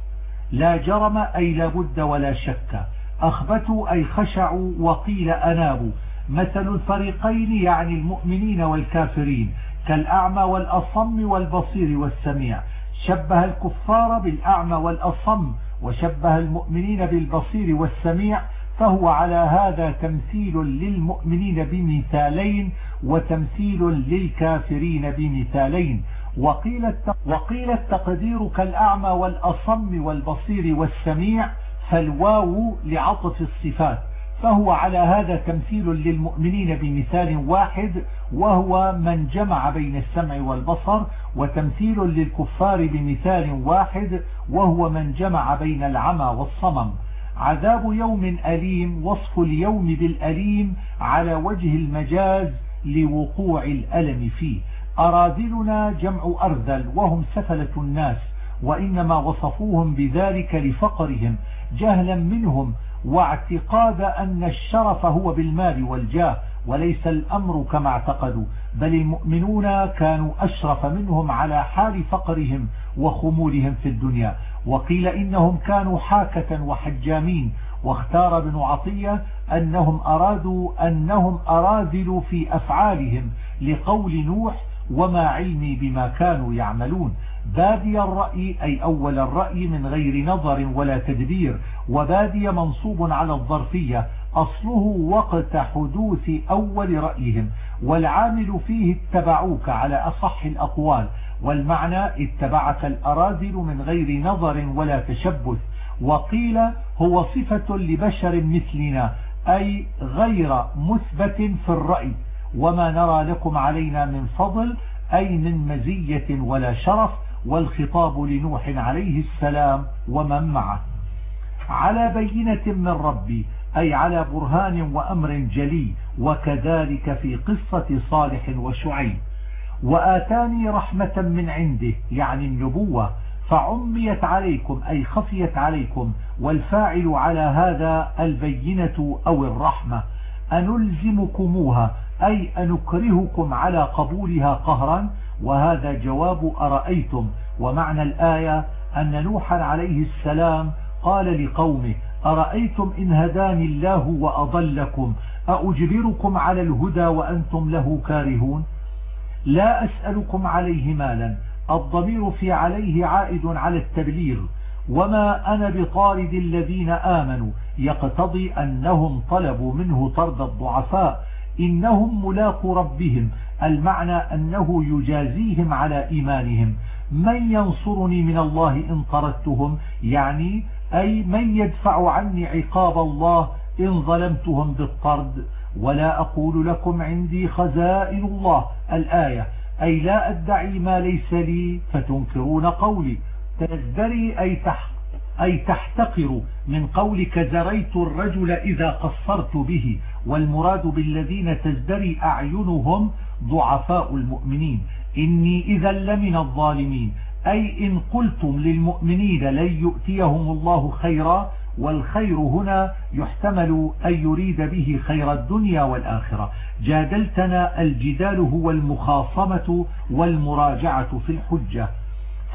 لا جرم أي لا بد ولا شك. أخبتوا أي خشعوا وقيل أنابوا. مثل الفريقين يعني المؤمنين والكافرين كالأعمى والأصم والبصير والسميع. شبه الكفار بالأعمى والأصم وشبه المؤمنين بالبصير والسميع فهو على هذا تمثيل للمؤمنين بمثالين وتمثيل للكافرين بمثالين. وقيل وقيل التقدير كالأعمى والأصم والبصير والسميع فالواو لعطف الصفات. فهو على هذا تمثيل للمؤمنين بمثال واحد وهو من جمع بين السمع والبصر وتمثيل للكفار بمثال واحد وهو من جمع بين العمى والصمم. عذاب يوم أليم وصف اليوم بالأليم على وجه المجاز لوقوع الألم فيه. أراذلنا جمع أرذل وهم سفلة الناس وإنما وصفوهم بذلك لفقرهم جهلا منهم واعتقاد أن الشرف هو بالمال والجاه وليس الأمر كما اعتقدوا بل المؤمنون كانوا أشرف منهم على حال فقرهم وخمولهم في الدنيا. وقيل إنهم كانوا حاكة وحجامين واختار ابن عطية أنهم أرادوا أنهم أراذلوا في أفعالهم لقول نوح وما علمي بما كانوا يعملون. بادي الرأي أي أول الرأي من غير نظر ولا تدبير وبادي منصوب على الظرفية أصله وقت حدوث أول رأيهم والعامل فيه اتبعوك على أصح الأقوال والمعنى اتبعك الأراذل من غير نظر ولا تشبث وقيل هو صفة لبشر مثلنا أي غير مثبت في الرأي وما نرى لكم علينا من فضل أي من مزية ولا شرف والخطاب لنوح عليه السلام ومن معه. على بينة من ربي أي على برهان وأمر جلي وكذلك في قصة صالح وشعيب. وآتاني رحمة من عنده يعني النبوة فعميت عليكم أي خفيت عليكم والفاعل على هذا البينة أو الرحمة. أنلزمكموها أي أنكرهكم على قبولها قهرا وهذا جواب أرأيتم؟ ومعنى الآية أن نوحا عليه السلام قال لقومه أرأيتم إن هداني الله وأضلكم؟ أأجبركم على الهدى وأنتم له كارهون؟ لا أسألكم عليه مالا الضمير في عليه عائد على التبليغ وما أنا بطارد الذين آمنوا يقتضي أنهم طلبوا منه طرد الضعفاء إنهم ملاق ربهم المعنى أنه يجازيهم على إيمانهم. من ينصرني من الله إن طردتهم؟ يعني أي من يدفع عني عقاب الله إن ظلمتهم بالطرد؟ ولا أقول لكم عندي خزائن الله. الآية أي لا أدعي ما ليس لي فتنكرون قولي. تزدري أي أي تحتقر. من قولك زريت الرجل إذا قصرت به والمراد بالذين تزدري أعينهم ضعفاء المؤمنين. إني إذا لمن الظالمين. أي إن قلتم للمؤمنين لن يؤتيهم الله خيرا والخير هنا يحتمل أن يريد به خير الدنيا والآخرة. جادلتنا الجدال هو المخاصمة والمراجعة في الحجة.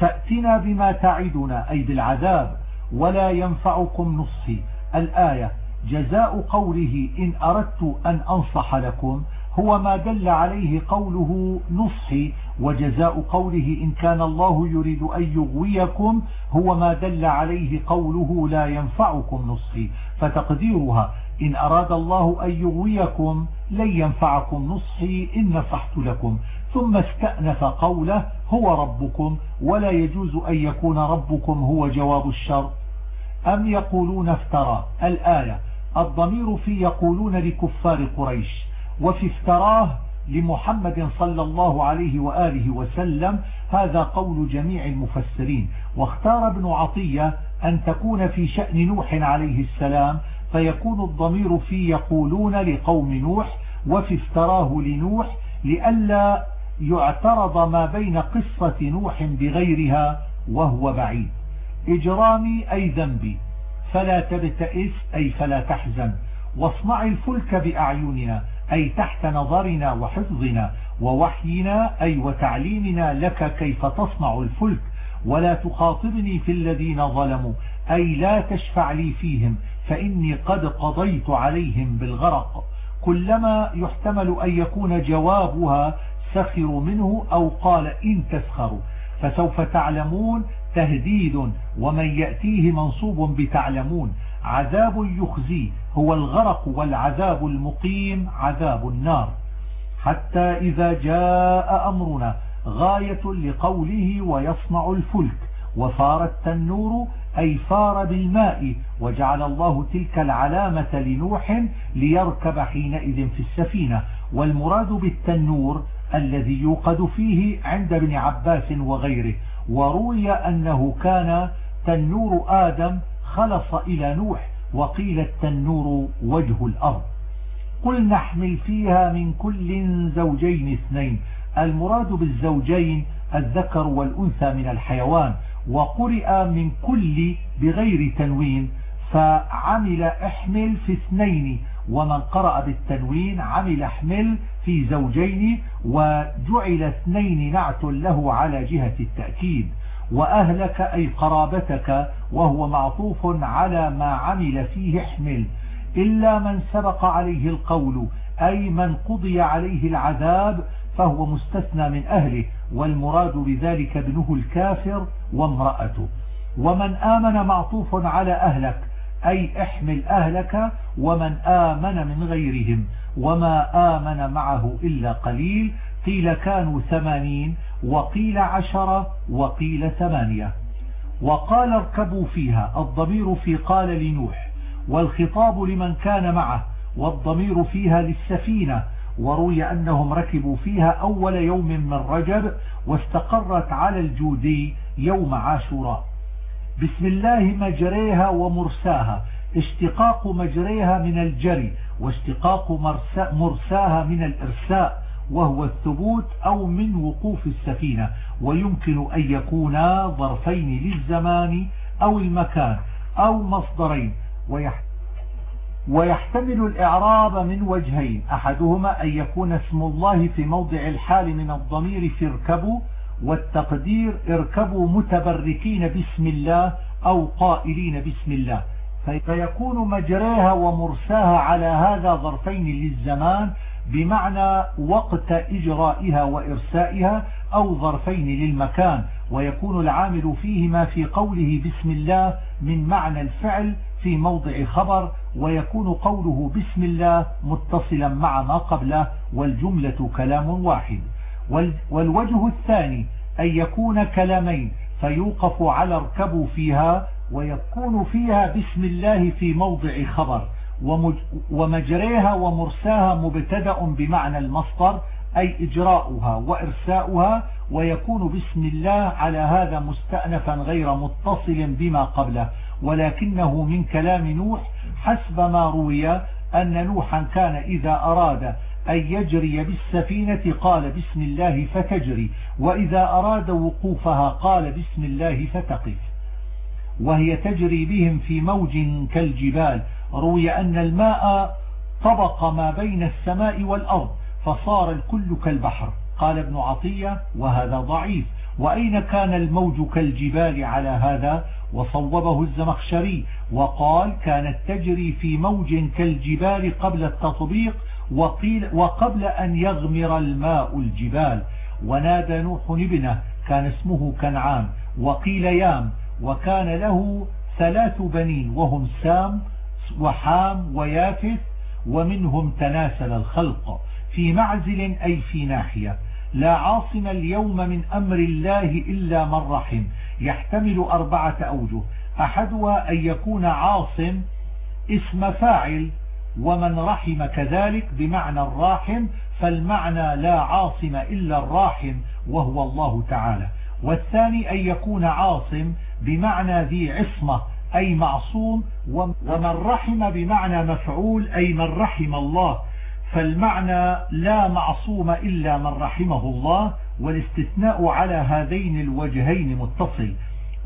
فأتنا بما تعدنا أي بالعذاب ولا ينفعكم نصحي. الآية جزاء قوله إن أردت أن أنصح لكم هو ما دل عليه قوله نصحي وجزاء قوله إن كان الله يريد أن يغويكم هو ما دل عليه قوله لا ينفعكم نصحي. فتقديرها إن أراد الله أن يغويكم لن ينفعكم نصحي إن نصحت لكم. ثم استأنف قوله هو ربكم ولا يجوز أن يكون ربكم هو جواب الشر. أم يقولون افترى الآية الضمير في يقولون لكفار قريش. وفي افتراه لمحمد صلى الله عليه وآله وسلم هذا قول جميع المفسرين. واختار ابن عطية أن تكون في شأن نوح عليه السلام فيكون الضمير في يقولون لقوم نوح وفي افتراه لنوح لئلا يعترض ما بين قصة نوح بغيرها وهو بعيد. إجرامي أي ذنبي فلا تبتئس أي فلا تحزن واصنع الفلك بأعيننا أي تحت نظرنا وحفظنا ووحينا أي وتعليمنا لك كيف تصنع الفلك. ولا تخاطبني في الذين ظلموا أي لا تشفع لي فيهم فإني قد قضيت عليهم بالغرق. كلما يحتمل أن يكون جوابها سخر منه أو قال إن تسخروا. فسوف تعلمون تهديد ومن يأتيه منصوب بتعلمون. عذاب يخزيه هو الغرق والعذاب المقيم عذاب النار. حتى إذا جاء أمرنا غاية لقوله ويصنع الفلك وفار التنور أي فار بالماء وجعل الله تلك العلامة لنوح ليركب حينئذ في السفينة. والمراد بالتنور الذي يوقد فيه عند ابن عباس وغيره. وروي أنه كان تنور آدم خلص إلى نوح وقيل التنور وجه الأرض. قل نحمل فيها من كل زوجين اثنين. المراد بالزوجين الذكر والأنثى من الحيوان. وقرئ من كل بغير تنوين. فعمل احمل في اثنين. ومن قرأ بالتنوين عمل احمل في زوجين. وجعل اثنين نعت له على جهة التأكيد. وأهلك أي قرابتك وهو معطوف على ما عمل فيه احمل. إلا من سبق عليه القول أي من قضي عليه العذاب فهو مستثنى من أهله والمراد بذلك ابنه الكافر وامرأته. ومن آمن معطوف على أهلك أي احمل أهلك ومن آمن من غيرهم وما آمن معه إلا قليل قيل كانوا ثمانين وقيل عشرة وقيل ثمانية وقال اركبوا فيها الضمير في قال لنوح والخطاب لمن كان معه والضمير فيها للسفينة وروي أنهم ركبوا فيها أول يوم من رجب واستقرت على الجودي يوم عاشوراء بسم الله مجريها ومرساها اشتقاق مجريها من الجري واشتقاق مرساها من الإرساء وهو الثبوت أو من وقوف السفينة ويمكن أن يكونا ظرفين للزمان أو المكان أو مصدرين ويحتمل الإعراب من وجهين أحدهما أن يكون اسم الله في موضع الحال من الضمير في اركبوا والتقدير اركبوا متبركين بسم الله أو قائلين بسم الله. فيكون مجراها ومرساها على هذا ظرفين للزمان بمعنى وقت إجرائها وإرسائها أو ظرفين للمكان. ويكون العامل فيهما في قوله بسم الله من معنى الفعل في موضع خبر ويكون قوله بسم الله متصلا مع ما قبله والجملة كلام واحد. والوجه الثاني أن يكون كلامين فيوقف على اركبوا فيها ويكون فيها بسم الله في موضع خبر ومجريها ومرساها مبتدأ بمعنى المصدر أي إجراؤها وإرساؤها ويكون بسم الله على هذا مستأنفا غير متصل بما قبله ولكنه من كلام نوح حسب ما روي أن نوحا كان إذا أراد أن يجري بالسفينة قال بسم الله فتجري وإذا أراد وقوفها قال بسم الله فتقف. وهي تجري بهم في موج كالجبال. روي أن الماء طبق ما بين السماء والأرض فصار الكل كالبحر. قال ابن عطية وهذا ضعيف. وأين كان الموج كالجبال على هذا؟ وصوبه الزمخشري. وقال كانت تجري في موج كالجبال قبل التطبيق وقيل وقبل أن يغمر الماء الجبال ونادى نوح ابنه كان اسمه كنعان وقيل يام وكان له ثلاث بنين وهم سام وحام ويافث ومنهم تناسل الخلق في معزل أي في ناحية. لا عاصم اليوم من أمر الله إلا من رحم. يحتمل أربعة أوجه. أحدها أن يكون عاصم اسم فاعل ومن رحم كذلك بمعنى الراحم فالمعنى لا عاصم إلا الراحم وهو الله تعالى. والثاني أن يكون عاصم بمعنى ذي عصمة أي معصوم ومن رحم بمعنى مفعول أي من رحم الله. فالمعنى لا معصوم إلا من رحمه الله والاستثناء على هذين الوجهين متصل.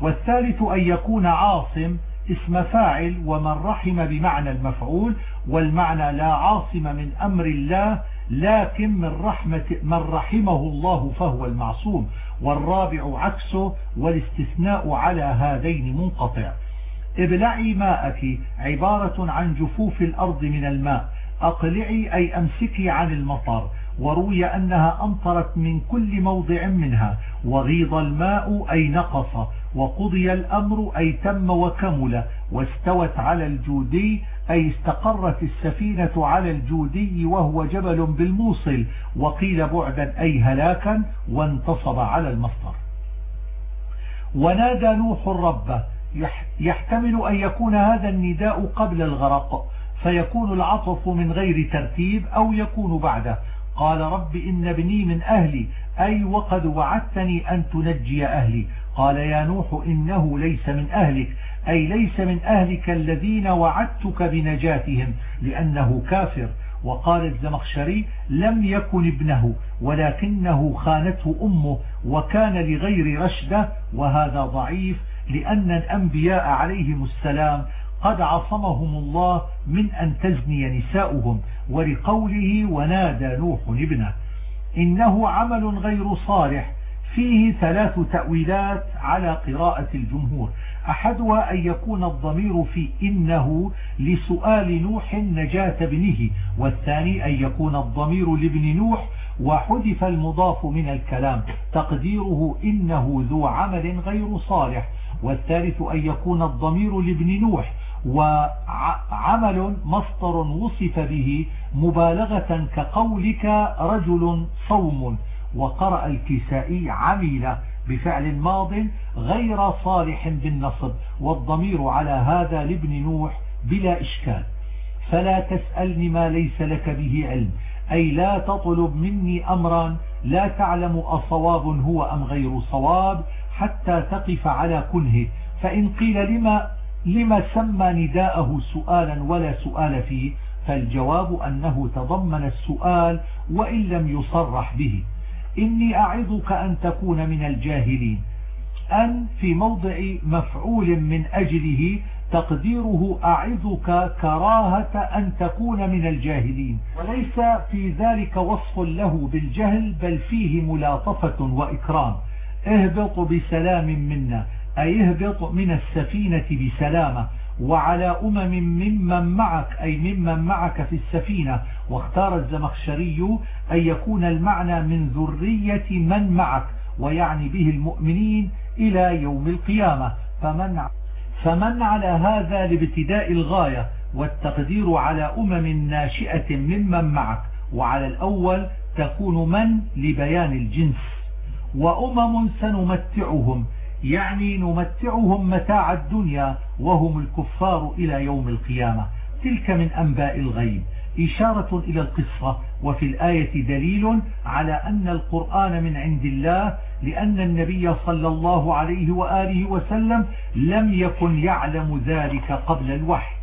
والثالث أن يكون عاصم اسم فاعل ومن رحم بمعنى المفعول والمعنى لا عاصم من أمر الله لكن من, رحمة من رحمه الله فهو المعصوم والرابع عكسه والاستثناء على هذين منقطع. ابلعي ماءك عبارة عن جفوف الأرض من الماء. أقلعي أي أمسكي عن المطر وروي أنها أمطرت من كل موضع منها وغيض الماء أي نقص. وقضي الأمر أي تم وكمل واستوت على الجودي أي استقرت السفينة على الجودي وهو جبل بالموصل وقيل بعدا أي هلاكا وانتصب على المصدر. ونادى نوح ربه يحتمل أن يكون هذا النداء قبل الغرق فيكون العطف من غير ترتيب أو يكون بعده. قال رب إن ابني من أهلي أي وقد وعدتني أن تنجي أهلي. قال يا نوح إنه ليس من أهلك أي ليس من أهلك الذين وعدتك بنجاتهم لأنه كافر. وقال الزمخشري لم يكن ابنه ولكنه خانته أمه وكان لغير رشدة وهذا ضعيف لأن الأنبياء عليهم السلام قد عصمهم الله من أن تزني نساؤهم ولقوله ونادى نوح ابنه إنه عمل غير صالح فيه ثلاث تأويلات على قراءة الجمهور. أحدها أن يكون الضمير في إنه لسؤال نوح نجاة ابنه والثاني أن يكون الضمير لابن نوح وحذف المضاف من الكلام. تقديره إنه ذو عمل غير صالح. والثالث أن يكون الضمير لابن نوح وعمل مصدر وصف به مبالغة كقولك رجل صوم. وقرأ الكسائي عمل بفعل ماض غير صالح بالنصب والضمير على هذا لابن نوح بلا إشكال. فلا تسألني ما ليس لك به علم أي لا تطلب مني أمرا لا تعلم أصواب هو أم غير صواب حتى تقف على كنه فإن قيل لما, لما سمى نداءه سؤالا ولا سؤال فيه فالجواب أنه تضمن السؤال وإن لم يصرح به. إني أعظك أن تكون من الجاهلين. أن في موضع مفعول من أجله تقديره أعظك كراهة أن تكون من الجاهلين. وليس في ذلك وصف له بالجهل بل فيه ملاطفة وإكرام. اهبط بسلام منا أي اهبط من السفينة بسلامة. وعلى أمم ممن معك أي ممن معك في السفينة واختار الزمخشري أن يكون المعنى من ذرية من معك ويعني به المؤمنين إلى يوم القيامة. فمن, فمن على هذا لابتداء الغاية والتقدير على أمم ناشئة ممن معك. وعلى الأول تكون من؟ لبيان الجنس. وأمم سنمتعهم يعني نمتعهم متاع الدنيا وهم الكفار إلى يوم القيامة. تلك من أنباء الغيب. إشارة إلى القصة وفي الآية دليل على أن القرآن من عند الله لأن النبي صلى الله عليه وآله وسلم لم يكن يعلم ذلك قبل الوحي.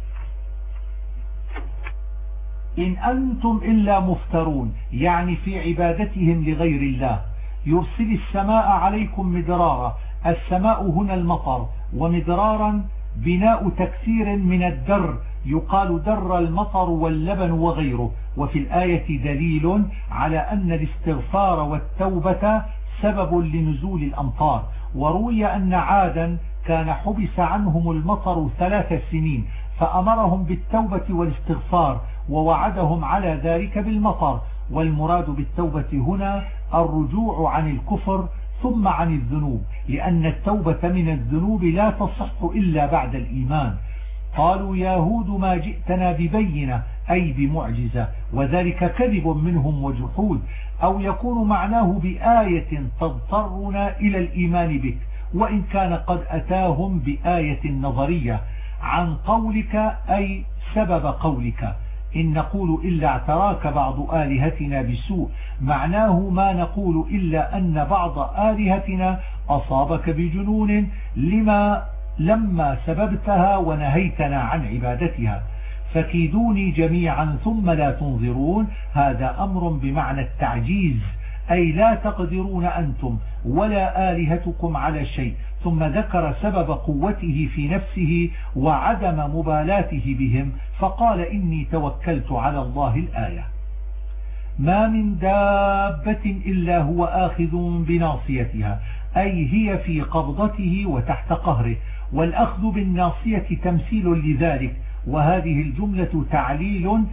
إن أنتم إلا مفترون يعني في عبادتهم لغير الله. يرسل السماء عليكم مدرارا السماء هنا المطر ومدرارا بناء تكثير من الدر يقال در المطر واللبن وغيره وفي الآية دليل على أن الاستغفار والتوبة سبب لنزول الأمطار. وروي أن عادا كان حبس عنهم المطر ثلاث سنين فأمرهم بالتوبة والاستغفار ووعدهم على ذلك بالمطر. والمراد بالتوبة هنا الرجوع عن الكفر ثم عن الذنوب لأن التوبة من الذنوب لا تصح إلا بعد الإيمان. قالوا يا هود ما جئتنا ببينة أي بمعجزة وذلك كذب منهم وجحود أو يكون معناه بآية تضطرنا إلى الإيمان بك وإن كان قد أتاهم بآية نظرية عن قولك أي سبب قولك. إن نقول إلا اعتراك بعض آلهتنا بسوء معناه ما نقول إلا أن بعض آلهتنا أصابك بجنون لما لما سببتها ونهيتنا عن عبادتها. فكيدوني جميعا ثم لا تنظرون. هذا أمر بمعنى التعجيز. أي لا تقدرون أنتم ولا آلهتكم على شيء. ثم ذكر سبب قوته في نفسه وعدم مبالاته بهم. فقال إني توكلت على الله الآية. ما من دابة إلا هو آخذ بناصيتها. أي هي في قبضته وتحت قهره. والأخذ بالناصية تمثيل لذلك وهذه الجملة تعليل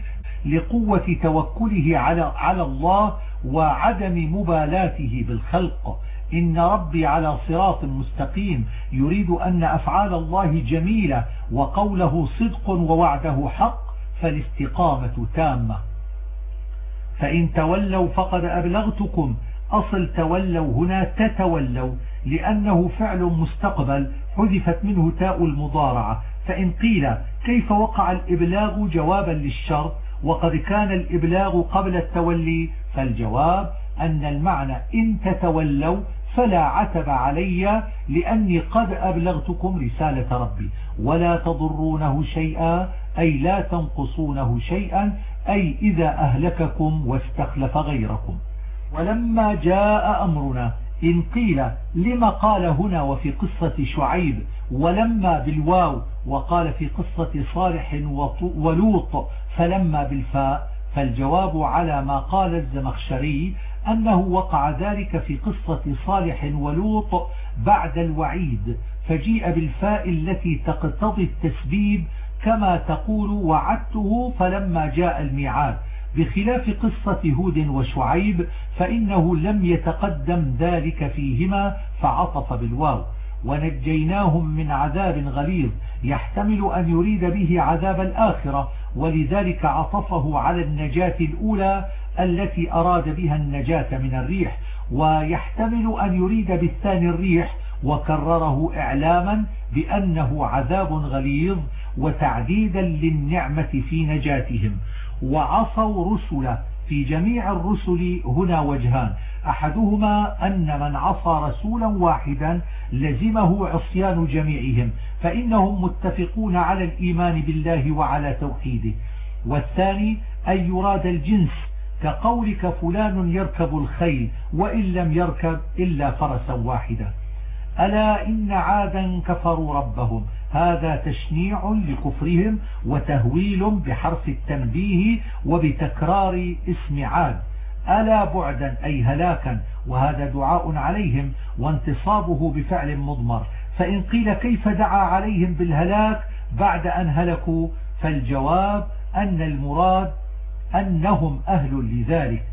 لقوة توكله على على الله وعدم مبالاته بالخلق. إن ربي على صراط مستقيم. يريد أن أفعال الله جميلة وقوله صدق ووعده حق فالاستقامة تامة. فإن تولوا فقد أبلغتكم. أصل تولوا هنا تتولوا لأنه فعل مستقبل حذفت منه تاء المضارعة. فإن قيل كيف وقع الإبلاغ جوابا للشرط وقد كان الإبلاغ قبل التولي فالجواب أن المعنى إن تتولوا فلا عتب علي لأني قد أبلغتكم رسالة ربي. ولا تضرونه شيئا أي لا تنقصونه شيئا أي إذا أهلككم واستخلف غيركم. ولما جاء أمرنا إن قيل لما قال هنا وفي قصة شعيب ولما بالواو وقال في قصة صالح ولوط فلما بالفاء فالجواب على ما قال الزمخشري أنه وقع ذلك في قصة صالح ولوط بعد الوعيد فجيء بالفاء التي تقتضي التسبيب كما تقول وعدته فلما جاء الميعاد. بخلاف قصة هود وشعيب فإنه لم يتقدم ذلك فيهما فعطف بالواو. ونجيناهم من عذاب غليظ يحتمل أن يريد به عذاب الآخرة. ولذلك عطفه على النجاة الأولى التي أراد بها النجاة من الريح. ويحتمل أن يريد بالثاني الريح وكرره إعلاما بأنه عذاب غليظ وتعديدا للنعمة في نجاتهم. وعصوا رسله. في جميع الرسل هنا وجهان. أحدهما أن من عصى رسولا واحدا لزمه عصيان جميعهم فإنهم متفقون على الإيمان بالله وعلى توحيده. والثاني أن يراد الجنس كقولك فلان يركب الخيل وإن لم يركب إلا فرسا واحدا. ألا إن عادا كفروا ربهم. هذا تشنيع لكفرهم وتهويل بحرف التنبيه وبتكرار اسم عاد. ألا بعدا أي هلاكا وهذا دعاء عليهم وانتصابه بفعل مضمر. فإن قيل كيف دعا عليهم بالهلاك بعد أن هلكوا فالجواب أن المراد أنهم أهل لذلك.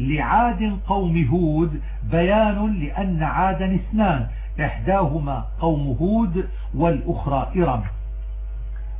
لعاد قوم هود بيان لأن عادا اثنان إحداهما قوم هود والأخرى إرم.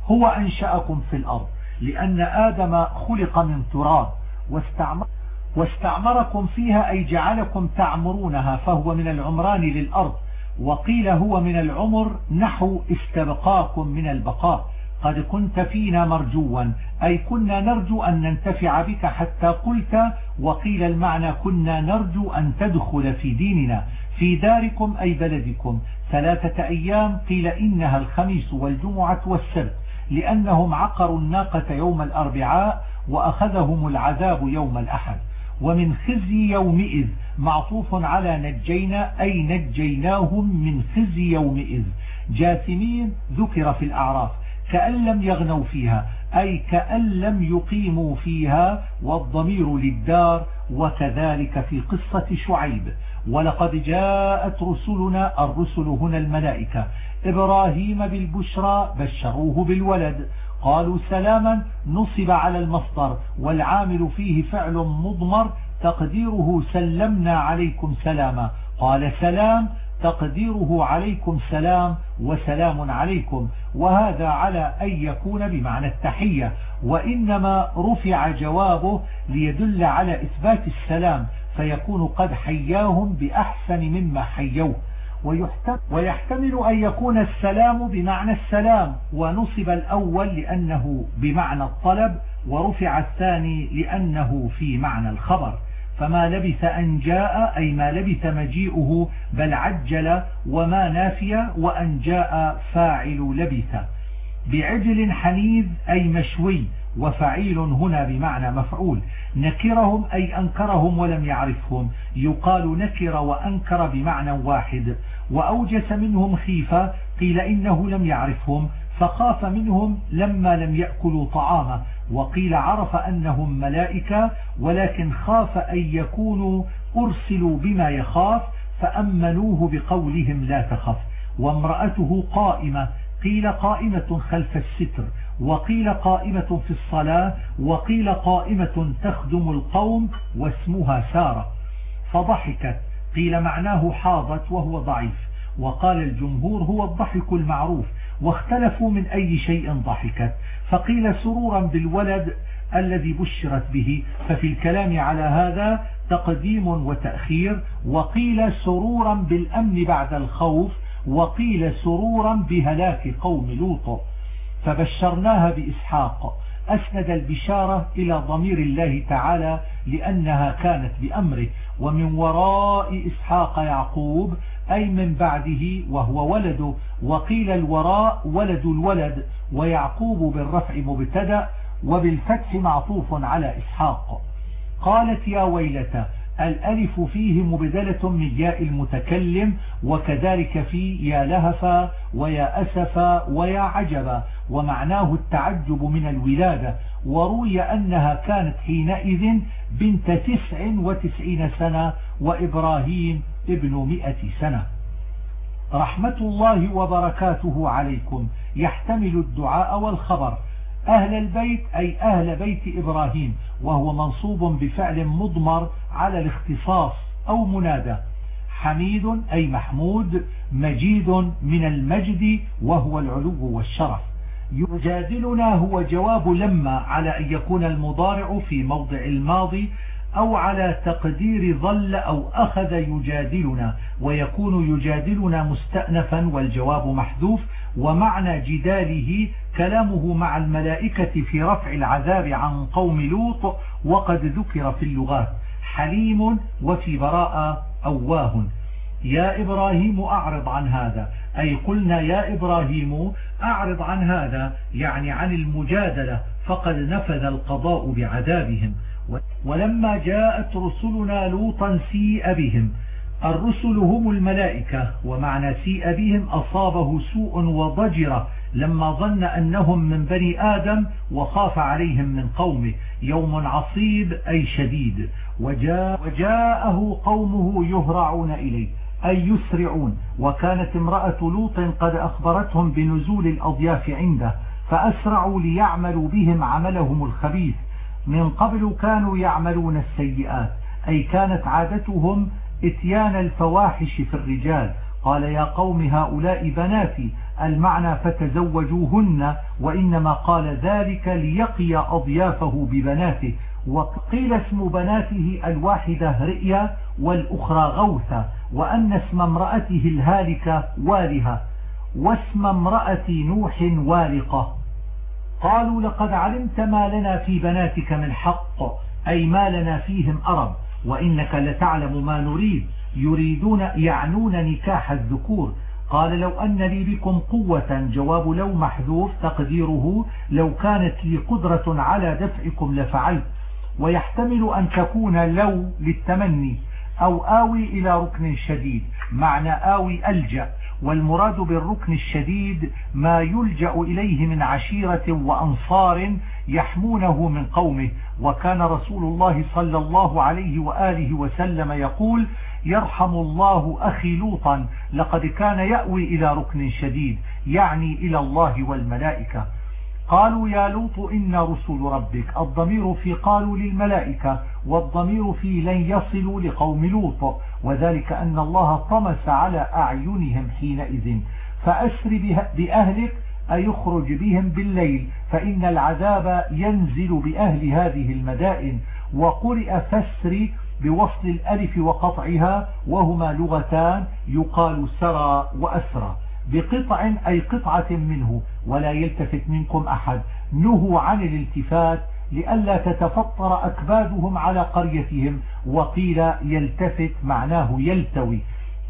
هو أنشأكم في الأرض لأن آدم خلق من تراب واستعمر واستعمركم فيها أي جعلكم تعمرونها فهو من العمران للأرض وقيل هو من العمر نحو استبقاكم من البقاء. قد كنت فينا مرجوا أي كنا نرجو أن ننتفع بك حتى قلت وقيل المعنى كنا نرجو أن تدخل في ديننا. في داركم أي بلدكم. ثلاثة أيام قيل إنها الخميس والجمعة والسبت لأنهم عقروا الناقة يوم الأربعاء وأخذهم العذاب يوم الأحد. ومن خزي يومئذ معطوف على نجينا أي نجيناهم من خزي يومئذ. جاثمين ذكر في الأعراف كأن لم يغنوا فيها أي كأن لم يقيموا فيها والضمير للدار وكذلك في قصة شعيب. ولقد جاءت رسلنا الرسل هنا الملائكة. إبراهيم بالبشرى بشروه بالولد. قالوا سلاما نصب على المصدر والعامل فيه فعل مضمر تقديره سلمنا عليكم سلاما. قال سلام تقديره عليكم سلام وسلام عليكم. وهذا على أن يكون بمعنى التحية. وإنما رفع جوابه ليدل على إثبات السلام. فيكون قد حياهم بأحسن مما حيوه. ويحتمل أن يكون السلام بمعنى السلام ونصب الأول لأنه بمعنى الطلب ورفع الثاني لأنه في معنى الخبر. فما لبث أن جاء أي ما لبث مجيئه بل عجل وما نافي وأن جاء فاعل لبث. بعجل حنيذ أي مشوي وفعيل هنا بمعنى مفعول. نكرهم أي أنكرهم ولم يعرفهم. يقال نكر وأنكر بمعنى واحد. وأوجس منهم خيفة قيل إنه لم يعرفهم. فخاف منهم لما لم يأكلوا طعامه وقيل عرف أنهم ملائكة ولكن خاف أن يكونوا أرسلوا بما يخاف فأمنوه بقولهم لا تخف. وامرأته قائمة قيل قائمة خلف الستر. وقيل قائمة في الصلاة وقيل قائمة تخدم القوم واسمها سارة. فضحكت قيل معناه حاضت وهو ضعيف. وقال الجمهور هو الضحك المعروف واختلفوا من أي شيء ضحكت. فقيل سرورا بالولد الذي بشرت به. ففي الكلام على هذا تقديم وتأخير. وقيل سرورا بالأمن بعد الخوف. وقيل سرورا بهلاك قوم لوط. فبشرناها بإسحاق. أسند البشارة إلى ضمير الله تعالى لأنها كانت بأمره. ومن وراء إسحاق يعقوب أي من بعده وهو ولده وقيل الوراء ولد الولد ويعقوب بالرفع مبتدأ وبالفتح معطوف على إسحاق. قالت يا ويلة الألف فيه مبدلة من ياء المتكلم وكذلك في يا لهفا ويا أسفا ويا عجبا ومعناه التعجب من الولادة. وروي أنها كانت حينئذ بنت تسع وتسعين سنة وإبراهيم ابن مئة سنة. رحمة الله وبركاته عليكم. يحتمل الدعاء والخبر. أهل البيت أي أهل بيت إبراهيم وهو منصوب بفعل مضمر على الاختصاص أو منادى. حميد أي محمود مجيد من المجد وهو العلو والشرف. يجادلنا هو جواب لما على أن يكون المضارع في موضع الماضي أو على تقدير ظل أو أخذ يجادلنا ويكون يجادلنا مستأنفا والجواب محذوف ومعنى جداله كلامه مع الملائكة في رفع العذاب عن قوم لوط وقد ذكر في اللغات حليم وفي براءة أواه. يا إبراهيم أعرض عن هذا. أي قلنا يا إبراهيم أعرض عن هذا يعني عن المجادلة فقد نفذ القضاء بعذابهم. ولما جاءت رسلنا لوطا سيء بهم. الرسل هم الملائكة ومعنى سيء بهم أصابه سوء وضجر لما ظن أنهم من بني آدم وخاف عليهم من قومه. يوم عصيب أي شديد. وجاء وجاءه قومه يهرعون إليه أي يسرعون. وكانت امرأة لوط قد أخبرتهم بنزول الأضياف عنده فأسرعوا ليعملوا بهم عملهم الخبيث. من قبل كانوا يعملون السيئات أي كانت عادتهم إتيان الفواحش في الرجال. قال يا قوم هؤلاء بناتي المعنى فتزوجوهن وإنما قال ذلك ليقي أضيافه ببناته. وقيل اسم بناته الواحدة رئية والأخرى غوثة وأن اسم امرأته الهالكة والهة واسم امرأة نوح والقة. قالوا لقد علمت ما لنا في بناتك من حق أي ما لنا فيهم أرب. وإنك لتعلم ما نريد. يريدون يعنون نكاح الذكور. قال لو أن لي بكم قوة جواب لو محذوف تقديره لو كانت لي قدرة على دفعكم لفعلت. ويحتمل أن تكون لو للتمني أو آوي إلى ركن شديد. معنى آوي ألجأ. والمراد بالركن الشديد ما يلجأ إليه من عشيرة وأنصار يحمونه من قومه. وكان رسول الله صلى الله عليه وآله وسلم يقول يرحم الله أخي لوطا لقد كان يأوي إلى ركن شديد يعني إلى الله والملائكة. قالوا يا لوط إن رسل ربك الضمير في قالوا للملائكة والضمير في لن يصلوا لقوم لوط وذلك أن الله طمس على أعينهم حينئذ. فأسر بأهلك أيخرج بهم بالليل فإن العذاب ينزل بأهل هذه المدائن وقرئ فسر بوصل الألف وقطعها وهما لغتان يقال سرى وأسرى. بقطع أي قطعة منه ولا يلتفت منكم أحد. نهوا عن الالتفات لئلا تتفطر أكبادهم على قريتهم وقيل يلتفت معناه يلتوي.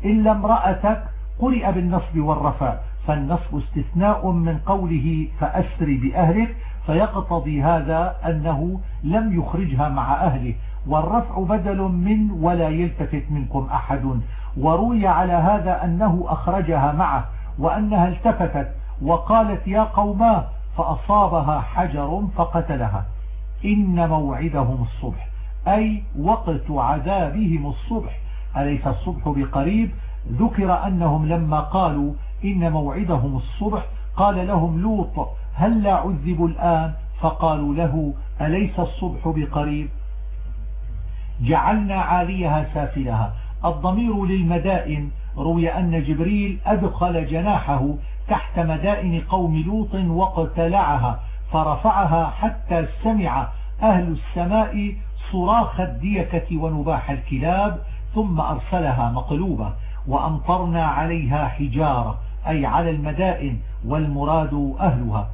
إلا امرأتك قرئ بالنصب والرفع فالنصب استثناء من قوله فأسر بأهلك فيقتضي هذا أنه لم يخرجها مع أهله. والرفع بدل من ولا يلتفت منكم أحد. وروي على هذا أنه أخرجها معه وأنها التفتت وقالت يا قوما فأصابها حجر فقتلها. إن موعدهم الصبح أي وقت عذابهم الصبح. أليس الصبح بقريب؟ ذكر أنهم لما قالوا إن موعدهم الصبح. قال لهم لوط هل لا عذبوا الآن؟ فقالوا له أليس الصبح بقريب؟ جعلنا عاليها سافلها. الضمير للمدائن روي أن جبريل أدخل جناحه تحت مدائن قوم لوط واقتلعها فرفعها حتى سمع أهل السماء صراخ الديكة ونباح الكلاب ثم أرسلها مقلوبة وأمطرنا عليها حجارة. أي على المدائن والمراد أهلها.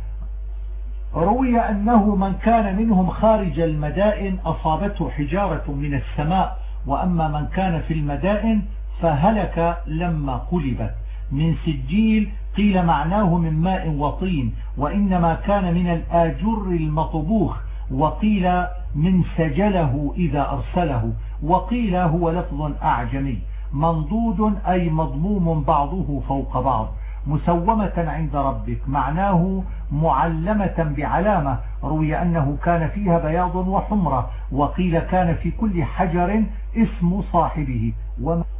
روي أنه من كان منهم خارج المدائن أصابته حجارة من السماء وأما من كان في المدائن فهلك لما قلبت. من سجيل قيل معناه من ماء وطين وإنما كان من الآجر المطبوخ وقيل من سجله إذا أرسله وقيل هو لفظ أعجمي. منضود أي مضموم بعضه فوق بعض مسومة عند ربك معناه معلمة بعلامة روي أنه كان فيها بياض وحمرة وقيل كان في كل حجر اسم صاحبه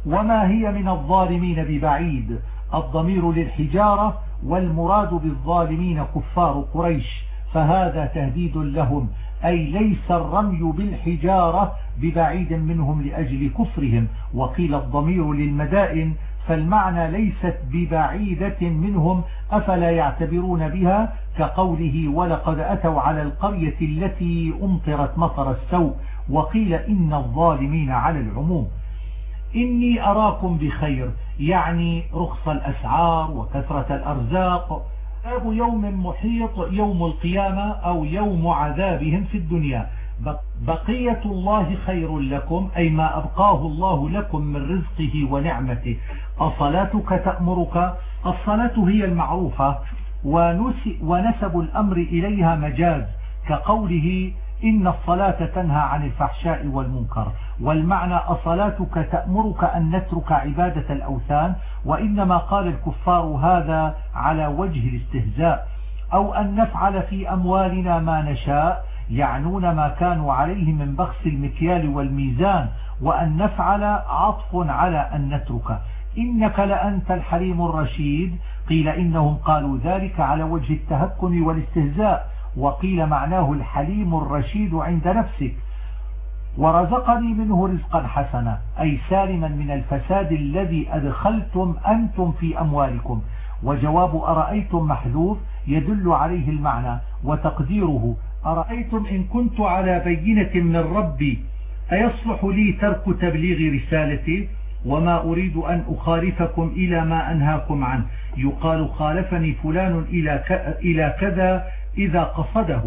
وما هي من الظالمين ببعيد؟ الضمير للحجارة والمراد بالظالمين كفار قريش فهذا تهديد لهم. أي ليس الرمي بالحجارة ببعيد منهم لأجل كفرهم. وقيل الضمير للمدائن فالمعنى ليست ببعيدة منهم أفلا يعتبرون بها؟ كقوله ولقد أتوا على القرية التي أمطرت مطر السوء. وقيل إن الظالمين على العموم. إني أراكم بخير يعني رخص الأسعار وكثرة الأرزاق. عذاب يوم محيط يوم القيامة أو يوم عذابهم في الدنيا. بقية الله خير لكم أي ما أبقاه الله لكم من رزقه ونعمته. أصلاتك تأمرك الصلاة هي المعروفة ونسب الأمر إليها مجاز كقوله إن الصلاة تنهى عن الفحشاء والمنكر. والمعنى أصلاتك تأمرك أن نترك عبادة الأوثان وإنما قال الكفار هذا على وجه الاستهزاء أو أن نفعل في أموالنا ما نشاء يعنون ما كانوا عليه من بخس المكيال والميزان وأن نفعل عطف على أن نترك. إنك لأنت الحليم الرشيد قيل إنهم قالوا ذلك على وجه التهكم والاستهزاء وقيل معناه الحليم الرشيد عند نفسك. ورزقني منه رزقا حسنا أي سالما من الفساد الذي أدخلتم أنتم في أموالكم. وجواب أرأيتم محذوف يدل عليه المعنى وتقديره. أرأيتم إن كنت على بينة من ربي أيصلح لي ترك تبليغ رسالتي؟ وما أريد أن أخالفكم إلى ما أنهاكم عنه. يقال خالفني فلان إلى كذا إذا قصده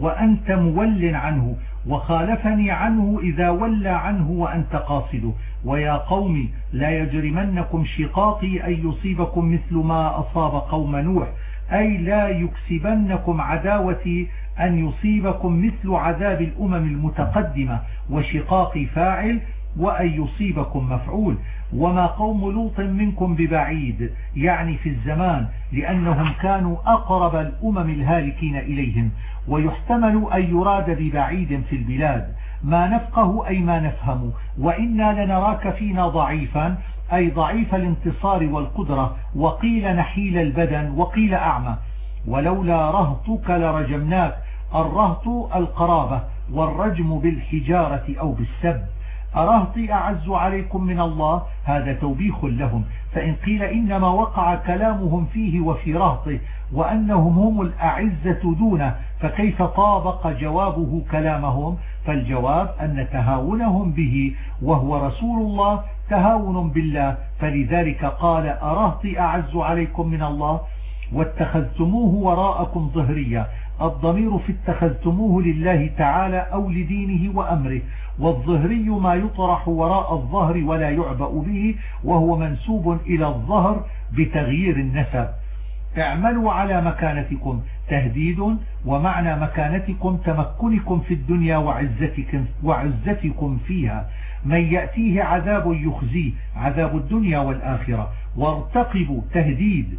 وأنت مول عنه. وخالفني عنه إذا ولى عنه وأنت قاصده ويا قوم لا يجرمنكم شقاقي أن يصيبكم مثل ما أصاب قوم نوح. أي لا يكسبنكم عداوتي أن يصيبكم مثل عذاب الأمم المتقدمة. وشقاق فاعل وأن يصيبكم مفعول. وما قوم لوط منكم ببعيد يعني في الزمان لأنهم كانوا أقرب الأمم الهالكين إليهم. ويحتمل أن يراد ببعيد في البلاد. ما نفقه أي ما نفهم وإنا لنراك فينا ضعيفا أي ضعيف الانتصار والقدرة. وقيل نحيل البدن وقيل أعمى. ولولا رهطك لرجمناك. الرهط القرابة والرجم بالحجارة أو بالسب. أرهطي أعز عليكم من الله؟ هذا توبيخ لهم. فإن قيل إنما وقع كلامهم فيه وفي رهطه وأنهم هم الأعزة دونه فكيف طابق جوابه كلامهم؟ فالجواب أن تهاونهم به وهو رسول الله تهاون بالله. فلذلك قال أرهطي أعز عليكم من الله؟ واتخذتموه وراءكم ظهريا الضمير في اتخذتموه لله تعالى أو لدينه وأمره. والظهري ما يطرح وراء الظهر ولا يعبأ به وهو منسوب إلى الظهر بتغيير النسب اعملوا على مكانتكم تهديد ومعنى مكانتكم تمكنكم في الدنيا وعزتكم, وعزتكم فيها. من يأتيه عذاب يخزيه عذاب الدنيا والآخرة. وارتقبوا تهديد.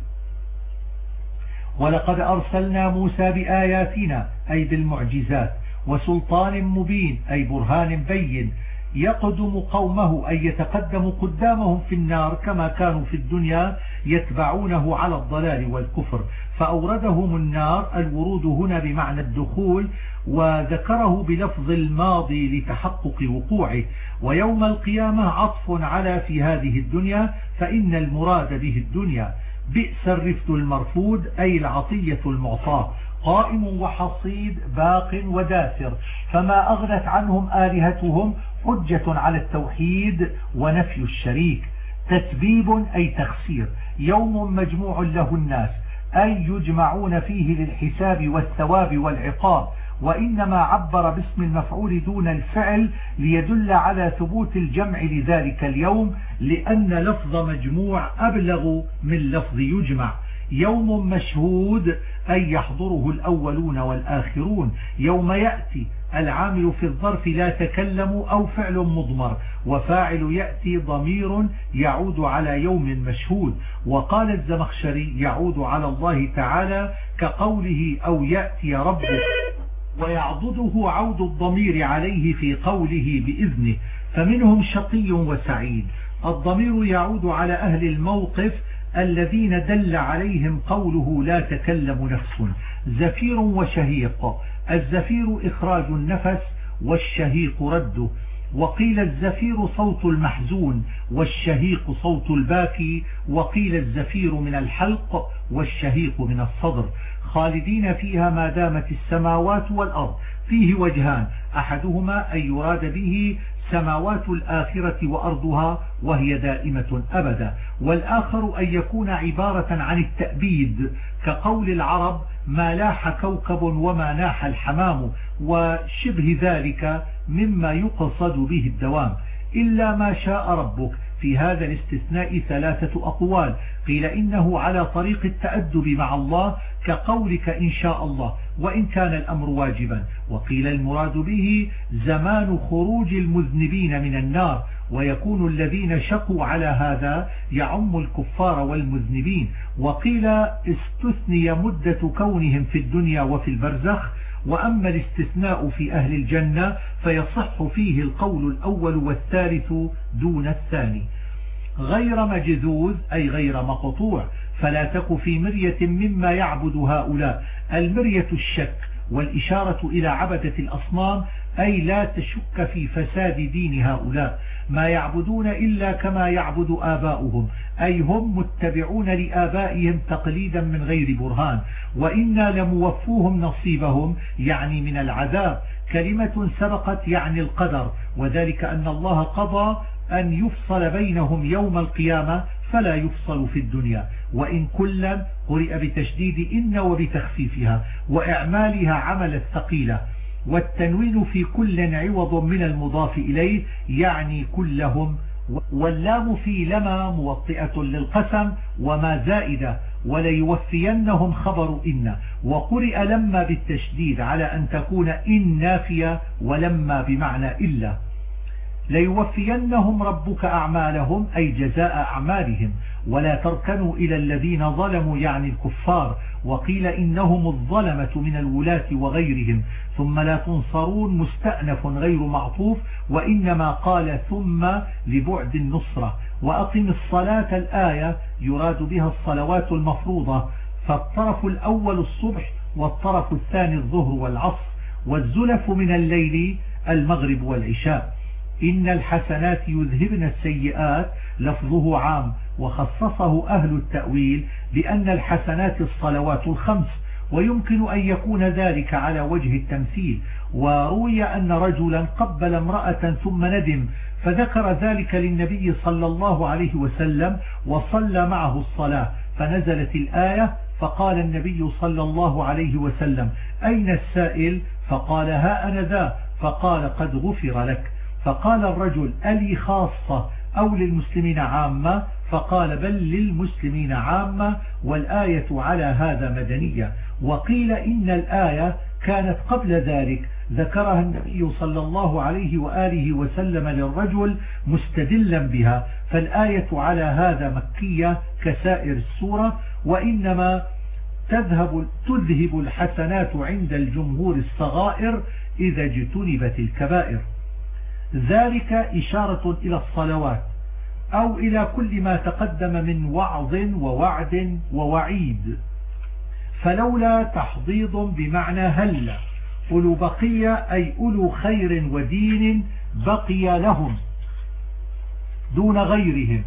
ولقد أرسلنا موسى بآياتنا أي بالمعجزات. وسلطان مبين أي برهان بين. يقدم قومه أي يتقدم قدامهم في النار كما كانوا في الدنيا. يتبعونه على الضلال والكفر. فأوردهم النار الورود هنا بمعنى الدخول وذكره بلفظ الماضي لتحقق وقوعه. ويوم القيامة عطف على في هذه الدنيا فإن المراد به الدنيا. بئس الرفد المرفود أي العطية المعطاة. قائم وحصيد باق وداثر فما أغنت عنهم آلهتهم حجة على التوحيد ونفي الشريك. تتبيب أي تخسير. يوم مجموع له الناس أي يجمعون فيه للحساب والثواب والعقاب وإنما عبر باسم المفعول دون الفعل ليدل على ثبوت الجمع لذلك اليوم لأن لفظ مجموع أبلغ من لفظ يجمع. يوم مشهود أي يحضره الأولون والآخرون. يوم يأتي العامل في الظرف لا تكلم أو فعل مضمر وفاعل يأتي ضمير يعود على يوم مشهود. وقال الزمخشري يعود على الله تعالى كقوله أو يأتي ربه ويعضده عود الضمير عليه في قوله بإذنه. فمنهم شقي وسعيد. الضمير يعود على أهل الموقف الذين دل عليهم قوله لا تكلم نفس زفير وشهيق. الزفير إخراج النفس والشهيق رده وقيل الزفير صوت المحزون والشهيق صوت الباكي. وقيل الزفير من الحلق والشهيق من الصدر. خالدين فيها ما دامت السماوات والأرض. فيه وجهان أحدهما أن يراد به سماوات الآخرة وأرضها وهي دائمة أبدا والآخر أن يكون عبارة عن التأبيد كقول العرب ما لاح كوكب وما ناح الحمام وشبه ذلك مما يقصد به الدوام. إلا ما شاء ربك في هذا الاستثناء ثلاثة أقوال. قيل إنه على طريق التأدب مع الله كقولك إن شاء الله وإن كان الأمر واجبا. وقيل المراد به زمان خروج المذنبين من النار ويكون الذين شقوا على هذا يعم الكفار والمذنبين. وقيل استثني مدة كونهم في الدنيا وفي البرزخ وأما الاستثناء في أهل الجنة فيصح فيه القول الأول والثالث دون الثاني. غير مجذوذ أي غير مقطوع فلا تك في مرية مما يعبد هؤلاء المرية الشك. والإشارة إلى عبدة الأصنام أي لا تشك في فساد دين هؤلاء. ما يعبدون إلا كما يعبد آباؤهم أي هم متبعون لآبائهم تقليدا من غير برهان. وإنا لموفوهم نصيبهم يعني من العذاب. كلمة سبقت يعني القدر. وذلك أن الله قضى أن يفصل بينهم يوم القيامة فلا يفصل في الدنيا. وإن كلا قرئ بتشديد إن وبتخفيفها وإعمالها عمل الثقيلة والتنوين في كل عوض من المضاف إليه يعني كلهم واللام في لما موطئة للقسم وما زائدة وليوفينهم خبر إن. وقرئ لما بالتشديد على أن تكون إن نافية ولما بمعنى إلا. ليوفينهم ربك أعمالهم أي جزاء أعمالهم. ولا تركنوا إلى الذين ظلموا يعني الكفار. وقيل إنهم الظلمة من الولاة وغيرهم. ثم لا تنصرون مستأنف غير معطوف. وإنما قال ثم لبعد النصرة. وأقم الصلاة الآية يراد بها الصلوات المفروضة. فالطرف الأول الصبح والطرف الثاني الظهر والعصر. والزلف من الليل المغرب والعشاء. إن الحسنات يذهبن السيئات لفظه عام وخصصه أهل التأويل بأن الحسنات الصلوات الخمس ويمكن أن يكون ذلك على وجه التمثيل. وروي أن رجلا قبل امرأة ثم ندم فذكر ذلك للنبي صلى الله عليه وسلم وصلى معه الصلاة فنزلت الآية فقال النبي صلى الله عليه وسلم أين السائل؟ فقال ها أنا ذا. فقال قد غفر لك. فقال الرجل ألي خاصة أو للمسلمين عامة؟ فقال بل للمسلمين عامة والآية على هذا مدنية. وقيل إن الآية كانت قبل ذلك. ذكرها النبي صلى الله عليه وآله وسلم للرجل مستدلا بها. فالآية على هذا مكية كسائر السورة وإنما تذهب, تذهب الحسنات عند الجمهور الصغائر إذا اجتنبت الكبائر. ذلك إشارة إلى الصلوات أو إلى كل ما تقدم من وعظ ووعد ووعيد. فلولا تحضيض بمعنى هل أولو بقية أي أولو خير ودين بقي لهم دون غيرهم.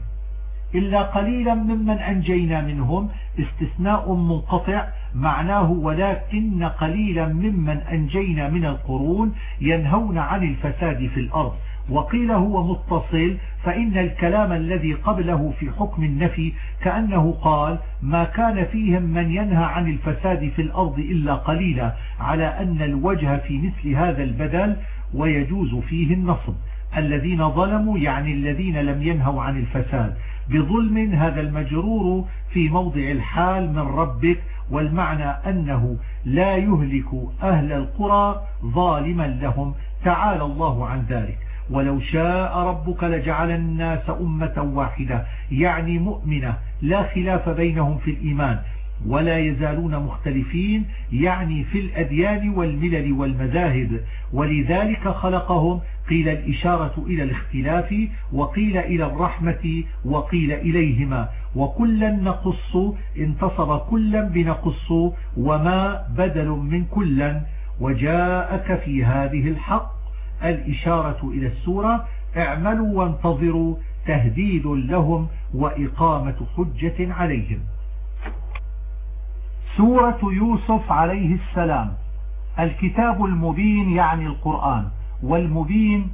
إلا قليلا ممن أنجينا منهم. استثناء منقطع معناه ولكن قليلا ممن أنجينا من القرون ينهون عن الفساد في الأرض. وقيل هو متصل فإن الكلام الذي قبله في حكم النفي كأنه قال ما كان فيهم من ينهى عن الفساد في الأرض إلا قليلا على أن الوجه في مثل هذا البدل ويجوز فيه النصب. الذين ظلموا يعني الذين لم ينهوا عن الفساد. بظلم هذا المجرور في موضع الحال من ربك والمعنى أنه لا يهلك أهل القرى ظالما لهم. تعالى الله عن ذلك. ولو شاء ربك لجعل الناس أمة واحدة يعني مؤمنة لا خلاف بينهم في الإيمان. ولا يزالون مختلفين يعني في الأديان والملل والمذاهب. ولذلك خلقهم قيل الإشارة إلى الاختلاف وقيل إلى الرحمة وقيل إليهما. وكلا نقص انتصب كلا بنقص وما بدل من كلا. وجاءك في هذه الحق الإشارة إلى السورة اعملوا وانتظروا تهديد لهم وإقامة حجة عليهم. سورة يوسف عليه السلام. الكتاب المبين يعني القرآن والمبين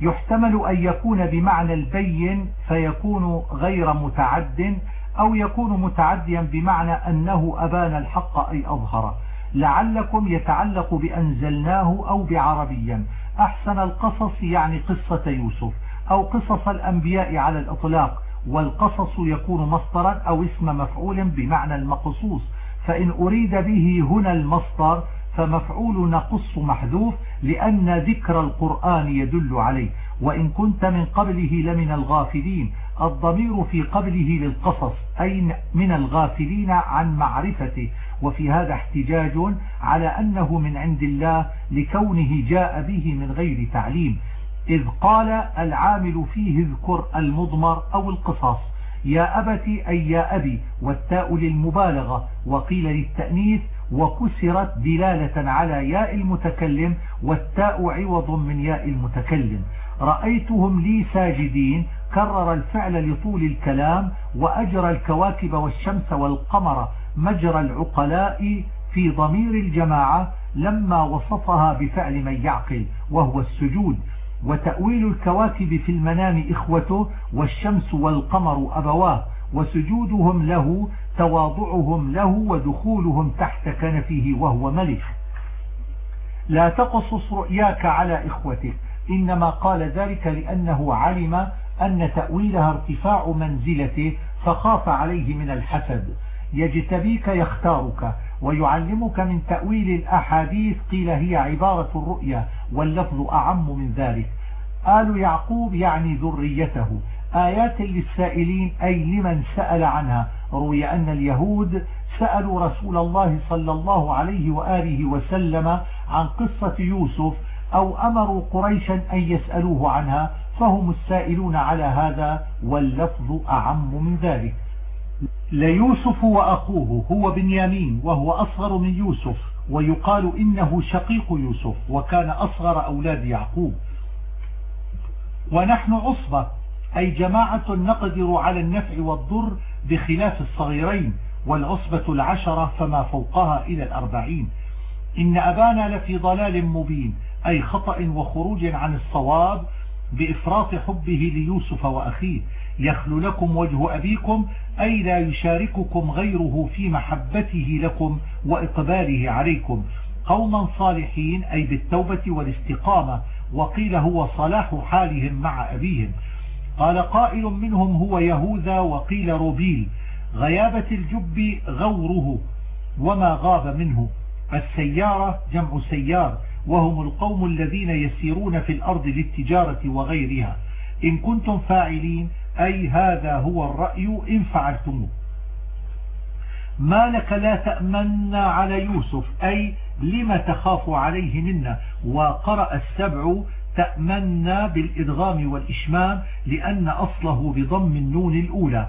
يحتمل أن يكون بمعنى البين فيكون غير متعد أو يكون متعديا بمعنى أنه أبان الحق أي أظهر. لعلكم يتعلق بأنزلناه أو بعربيا. أحسن القصص يعني قصة يوسف أو قصص الأنبياء على الإطلاق والقصص يكون مصدرا أو اسم مفعول بمعنى المقصوص. فإن أريد به هنا المصدر فمفعول نقص محذوف لأن ذكر القرآن يدل عليه وإن كنت من قبله لمن الغافلين. الضمير في قبله للقصص أي من الغافلين عن معرفته. وفي هذا احتجاج على أنه من عند الله لكونه جاء به من غير تعليم. إذ قال العامل فيه اذكر المضمر أو القصص يا أبت أي يا أبي والتاء للمبالغة وقيل للتأنيث وكسرت دلالة على ياء المتكلم والتاء عوض من ياء المتكلم. رأيتهم لي ساجدين كرر الفعل لطول الكلام وأجرى الكواكب والشمس والقمر مجرى العقلاء في ضمير الجماعة لما وصفها بفعل من يعقل وهو السجود. وتأويل الكواكب في المنام إخوته والشمس والقمر أبواه وسجودهم له تواضعهم له ودخولهم تحت كنفه وهو ملك. لا تقصص رؤياك على إخوتك إنما قال ذلك لأنه علم أن تأويلها ارتفاع منزلته فخاف عليه من الحسد. يجتبيك يختارك ويعلمك من تأويل الأحاديث قيل هي عبارة الرؤيا واللفظ أعم من ذلك. آل يعقوب يعني ذريته. آيات للسائلين أي لمن سأل عنها. روي أن اليهود سألوا رسول الله صلى الله عليه وآله وسلم عن قصة يوسف أو أمروا قريشا أن يسألوه عنها فهم السائلون على هذا واللفظ أعم من ذلك. ليوسف وأخوه هو بنيامين وهو أصغر من يوسف ويقال إنه شقيق يوسف وكان أصغر أولاد يعقوب. ونحن عصبة أي جماعة نقدر على النفع والضر بخلاف الصغيرين والعصبة العشرة فما فوقها إلى الأربعين. إن أبانا لفي ضلال مبين أي خطأ وخروج عن الصواب بإفراط حبه ليوسف وأخيه. يخل لكم وجه أبيكم أي لا يشارككم غيره في محبته لكم وإقباله عليكم. قوما صالحين أي بالتوبة والاستقامة. وقيل هو صلاح حالهم مع أبيهم. قال قائل منهم هو يهوذا وقيل روبيل. غيابة الجب غوره وما غاب منه. السيارة جمع سيار وهم القوم الذين يسيرون في الأرض للتجارة وغيرها. إن كنتم فاعلين أي هذا هو الرأي إن فعلتموه. ما لك لا تأمن على يوسف؟ أي لم تخاف عليه منا؟ وقرأ السبع تأمنا بالإدغام والإشمام لأن أصله بضم النون الأولى.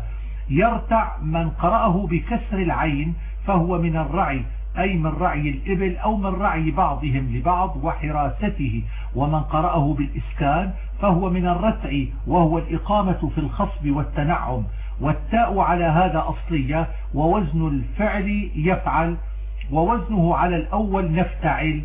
يرتع من قرأه بكسر العين فهو من الرعي أي من رعي الإبل أو من رعي بعضهم لبعض وحراسته. ومن قرأه بالإسكان فهو من الرتع وهو الإقامة في الخصب والتنعم. والتاء على هذا أصلية ووزن الفعل يفعل ووزنه على الأول نفتعل.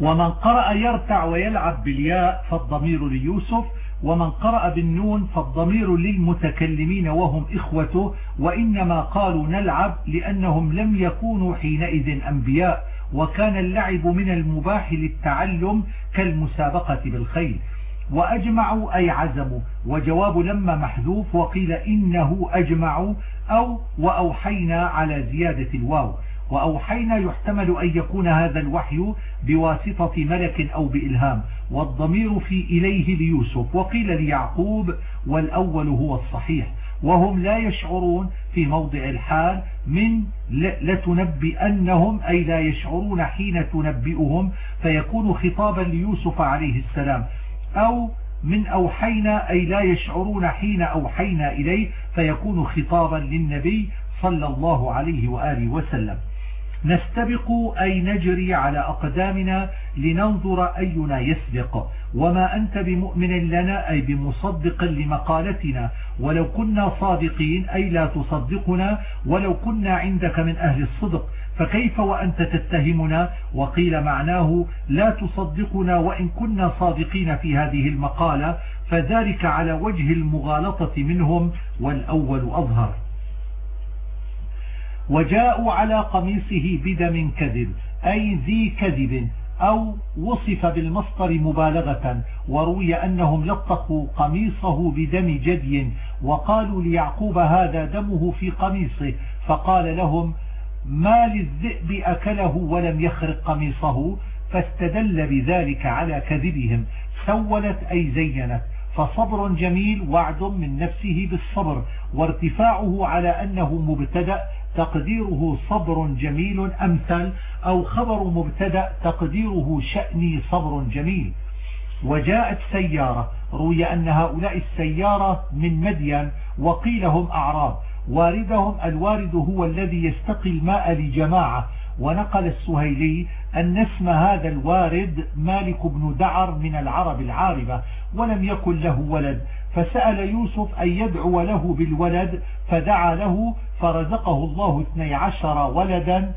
ومن قرأ يرتع ويلعب بالياء فالضمير ليوسف ومن قرأ بالنون فالضمير للمتكلمين وهم إخوته. وإنما قالوا نلعب لأنهم لم يكونوا حينئذ أنبياء وكان اللعب من المباح للتعلم كالمسابقة بالخيل. وأجمعوا أي عزموا. وجواب لما محذوف وقيل إنه أجمعوا أو وأوحينا على زيادة الواو. وأوحينا يحتمل أن يكون هذا الوحي بواسطة ملك أو بإلهام. والضمير في إليه ليوسف. وقيل ليعقوب والأول هو الصحيح. وهم لا يشعرون في موضع الحال من لتنبئنهم أي لا يشعرون حين تنبئهم. فيكون خطابا ليوسف عليه السلام. أو من أوحينا أي لا يشعرون حين أوحينا إليه فيكون خطابا للنبي صلى الله عليه وآله وسلم. نستبق أي نجري على أقدامنا لننظر أينا يسبق. وما أنت بمؤمن لنا أي بمصدق لمقالتنا. ولو كنا صادقين أي لا تصدقنا. ولو كنا عندك من أهل الصدق. فكيف وأنت تتهمنا؟ وقيل معناه لا تصدقنا وإن كنا صادقين في هذه المقالة فذلك على وجه المغالطة منهم والأول أظهر. وجاءوا على قميصه بدم كذب أي ذي كذب أو وصف بالمصدر مبالغة وروي أنهم لطخوا قميصه بدم جدي وقالوا ليعقوب هذا دمه في قميصه فقال لهم ما للذئب أكله ولم يخرق قميصه فاستدل بذلك على كذبهم. سولت أي زينت. فصبر جميل وعد من نفسه بالصبر وارتفاعه على أنه مبتدأ تقديره صبر جميل أمثل أو خبر مبتدأ تقديره شأني صبر جميل. وجاءت سيارة روي أن هؤلاء السيارة من مدين وقيل هم أعراب. واردهم الوارد هو الذي يستقي الماء لجماعة. ونقل السهيلي أن اسم هذا الوارد مالك بن دعر من العرب العاربة ولم يكن له ولد. فسأل يوسف أن يدعو له بالولد فدعا له فرزقه الله اثني عشر ولدا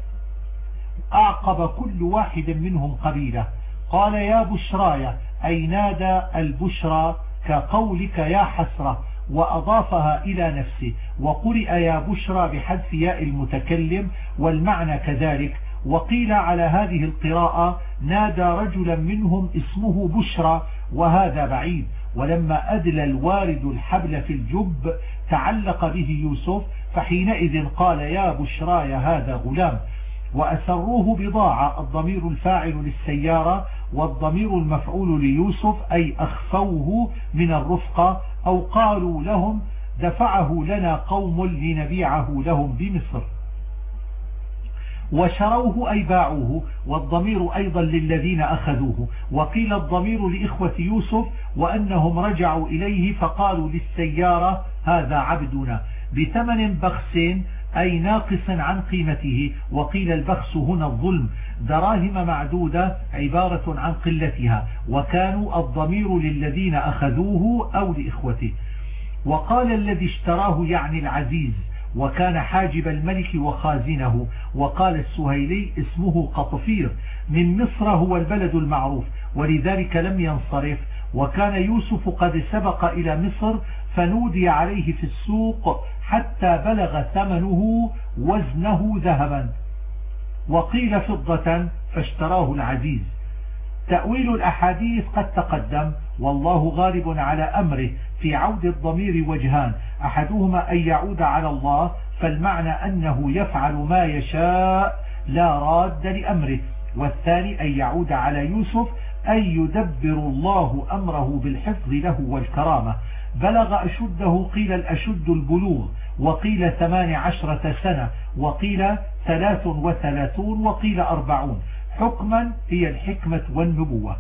أعقب كل واحد منهم قبيلة. قال يا بشرايا أي نادى البشرى كقولك يا حسرة. وأضافها إلى نفسه. وقرئ يا بشرى بحذف ياء المتكلم والمعنى كذلك. وقيل على هذه القراءة نادى رجلا منهم اسمه بشرى وهذا بعيد. ولما أدلى الوارد الحبل في الجب تعلق به يوسف فحينئذ قال يا بشرى هذا غلام. وأسروه بضاعة الضمير الفاعل للسيارة والضمير المفعول ليوسف أي أخفوه من الرفقة. أو قالوا لهم دفعه لنا قوم لنبيعه لهم بمصر. وشروه أي باعوه والضمير أيضا للذين أخذوه. وقيل الضمير لإخوة يوسف وأنهم رجعوا إليه فقالوا للسيارة هذا عبدنا. بثمن بخس أي ناقص عن قيمته. وقيل البخس هنا الظلم. دراهم معدودة عبارة عن قلتها وكانوا الضمير للذين أخذوه أو لإخوته. وقال الذي اشتراه يعني العزيز وكان حاجب الملك وخازنه. وقال السهيلي اسمه قطفير من مصر هو البلد المعروف ولذلك لم ينصرف. وكان يوسف قد سبق إلى مصر فنودي عليه في السوق حتى بلغ ثمنه وزنه ذهبا. وقيل فضة فاشتراه العزيز. تأويل الأحاديث قد تقدم والله غالب على أمره في عود الضمير وجهان. أحدهما أن يعود على الله فالمعنى أنه يفعل ما يشاء لا راد لأمره. والثاني أن يعود على يوسف أن يدبر الله أمره بالحفظ له والكرامة. بلغ أشده قيل الأشد البلوغ وقيل ثمان عشرة سنة وقيل ثلاث وثلاثون وقيل أربعون. حكما هي الحكمة والنبوة.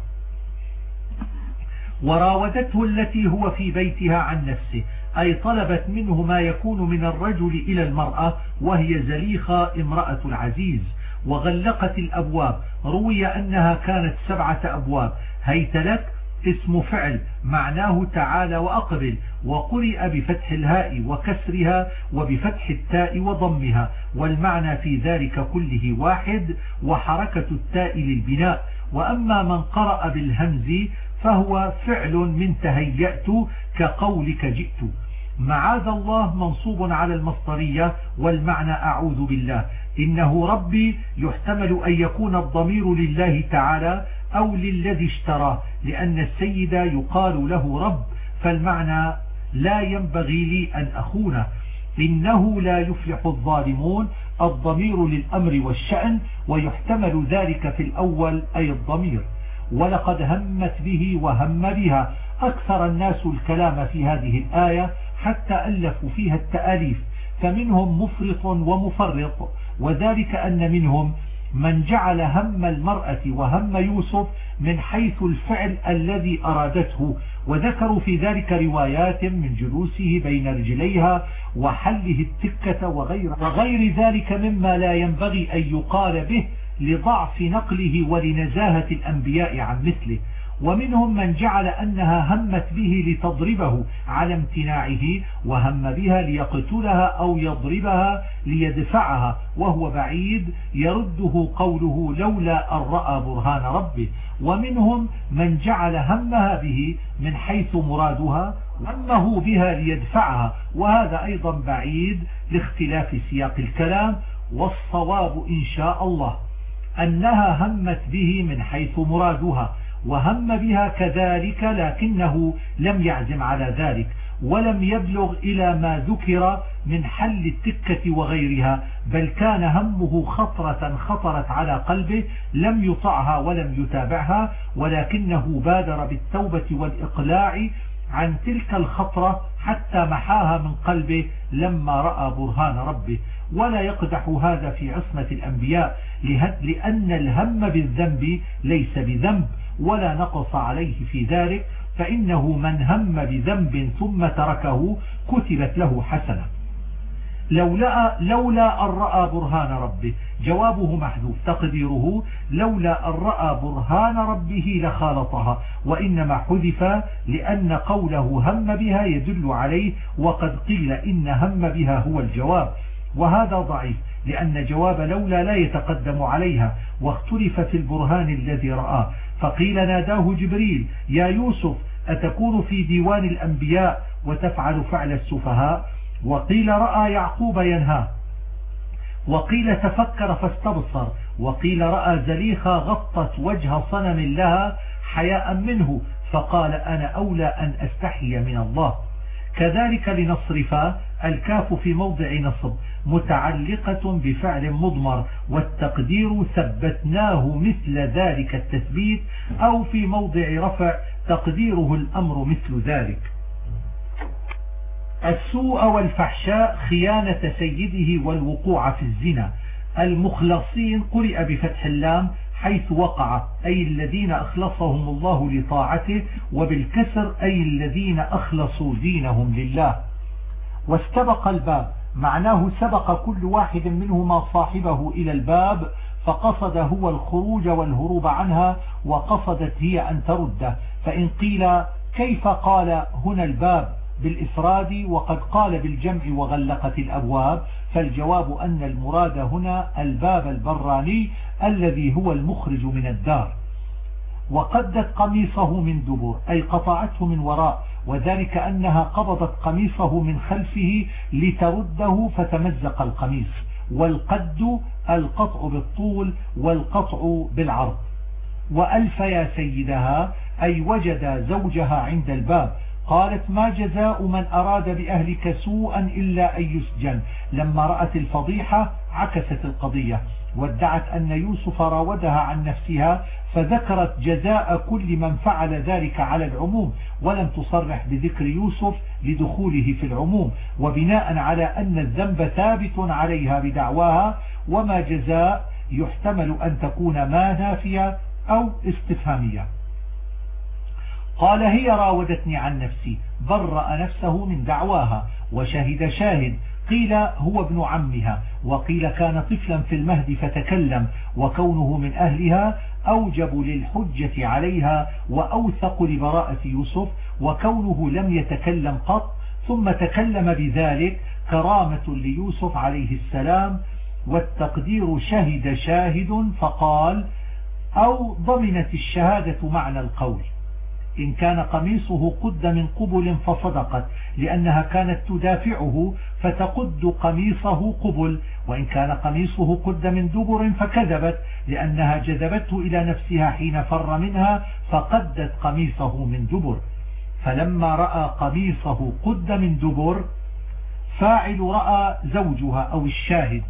وراودته التي هو في بيتها عن نفسه أي طلبت منه ما يكون من الرجل إلى المرأة وهي زليخة امرأة العزيز. وغلقت الأبواب روي أنها كانت سبعة أبواب. هيت لك اسم فعل معناه تعالى وأقبل وقرئ بفتح الهاء وكسرها وبفتح التاء وضمها والمعنى في ذلك كله واحد وحركة التاء للبناء. وأما من قرأ بالهمز فهو فعل من تهيأت كقولك جئت. معاذ الله منصوب على المصدرية والمعنى أعوذ بالله. إنه ربي يحتمل أن يكون الضمير لله تعالى أو للذي اشتراه لأن السيد يقال له رب فالمعنى لا ينبغي لي أن أخونه. إنه لا يفلح الظالمون الضمير للأمر والشأن ويحتمل ذلك في الأول أي الضمير. ولقد همت به وهم بها. أكثر الناس الكلام في هذه الآية حتى ألفوا فيها التآليف. فمنهم مفرط ومفرط وذلك أن منهم من جعل هم المرأة وهم يوسف من حيث الفعل الذي أرادته وذكروا في ذلك روايات من جلوسه بين رجليها وحله التكة وغير, وغير ذلك مما لا ينبغي أن يقال به لضعف نقله ولنزاهة الأنبياء عن مثله. ومنهم من جعل أنها همت به لتضربه على امتناعه وهم بها ليقتلها أو يضربها ليدفعها وهو بعيد يرده قوله لولا أن رأى برهان ربه. ومنهم من جعل همها به من حيث مرادها همه بها ليدفعها وهذا أيضا بعيد لاختلاف سياق الكلام والصواب إن شاء الله أنها همت به من حيث مرادها. وهم بها كذلك لكنه لم يعزم على ذلك ولم يبلغ إلى ما ذكر من حل التكة وغيرها بل كان همه خطرة خطرت على قلبه لم يطعها ولم يتابعها ولكنه بادر بالتوبة والإقلاع عن تلك الخطرة حتى محاها من قلبه لما رأى برهان ربه. ولا يقدح هذا في عصمة الأنبياء لأن الهم بالذنب ليس بذنب ولا نقص عليه في ذلك فإنه من هم بذنب ثم تركه كتبت له حسنة. لولا, لولا أن رأى برهان ربه جوابه محذوف تقديره لولا أن رأى برهان ربه لخالطها وإنما حذف لأن قوله هم بها يدل عليه وقد قيل إن هم بها هو الجواب. وهذا ضعيف لأن جواب لولا لا يتقدم عليها واختلف في البرهان الذي رآه. فقيل ناداه جبريل يا يوسف أتكون في ديوان الأنبياء وتفعل فعل السفهاء؟ وقيل رأى يعقوب ينهى وقيل تفكر فاستبصر. وقيل رأى زليخة غطت وجه صنم لها حياء منه. فقال أنا أولى أن أستحي من الله. كذلك لنصرف الكاف في موضع نصب. متعلقة بفعل مضمر والتقدير ثبتناه مثل ذلك التثبيت أو في موضع رفع تقديره الأمر مثل ذلك. السوء والفحشاء خيانة سيده والوقوع في الزنا. المخلصين قرئ بفتح اللام حيث وقع أي الذين أخلصهم الله لطاعته وبالكسر أي الذين أخلصوا دينهم لله. واستبق الباب. معناه سبق كل واحد منهما صاحبه إلى الباب فقصد هو الخروج والهروب عنها وقصدت هي أن ترده. فإن قيل كيف قال هنا الباب بالإفراد وقد قال بالجمع وغلقت الأبواب. فالجواب أن المراد هنا الباب البراني الذي هو المخرج من الدار. وقدت قميصه من دبر أي قطعته من وراء. وذلك أنها قبضت قميصه من خلفه لترده فتمزق القميص والقد القطع بالطول والقطع بالعرض. وألف يا سيدها أي وجد زوجها عند الباب. قالت ما جزاء من أراد بأهلك سوءا إلا أن يسجن. لما رأت الفضيحة عكست القضية. وادعت أن يوسف راودها عن نفسها فذكرت جزاء كل من فعل ذلك على العموم ولم تصرح بذكر يوسف لدخوله في العموم وبناء على أن الذنب ثابت عليها بدعواها وما جزاء يحتمل أن تكون ما نافية أو استفهامية. قال هي راودتني عن نفسي برأ نفسه من دعواها وشهد شاهد. قيل هو ابن عمها وقيل كان طفلا في المهد فتكلم وكونه من أهلها أوجب للحجة عليها وأوثق لبراءة يوسف وكونه لم يتكلم قط ثم تكلم بذلك كرامة ليوسف عليه السلام والتقدير شهد شاهد فقال أو ضمنت الشهادة معنى القول. إن كان قميصه قد من قبل فصدقت لأنها كانت تدافعه فتقد قميصه قبل وإن كان قميصه قد من دبر فكذبت لأنها جذبته إلى نفسها حين فر منها فقدت قميصه من دبر. فلما رأى قميصه قد من دبر فاعل رأى زوجها أو الشاهد.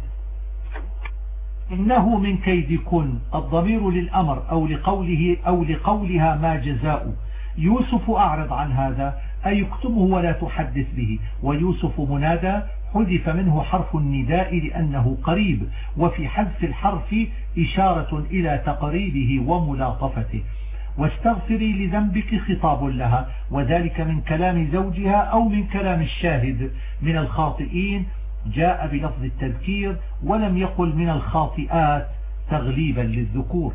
إنه من كيدكن الضمير للأمر أو لقوله أو لقولها ما جزاء يوسف أعرض عن هذا أي يكتمه ولا تحدث به. ويوسف منادى حذف منه حرف النداء لأنه قريب وفي حذف الحرف إشارة إلى تقريبه وملاطفته. واستغفري لذنبك خطاب لها وذلك من كلام زوجها أو من كلام الشاهد. من الخاطئين جاء بلفظ التذكير ولم يقل من الخاطئات تغليبا للذكور.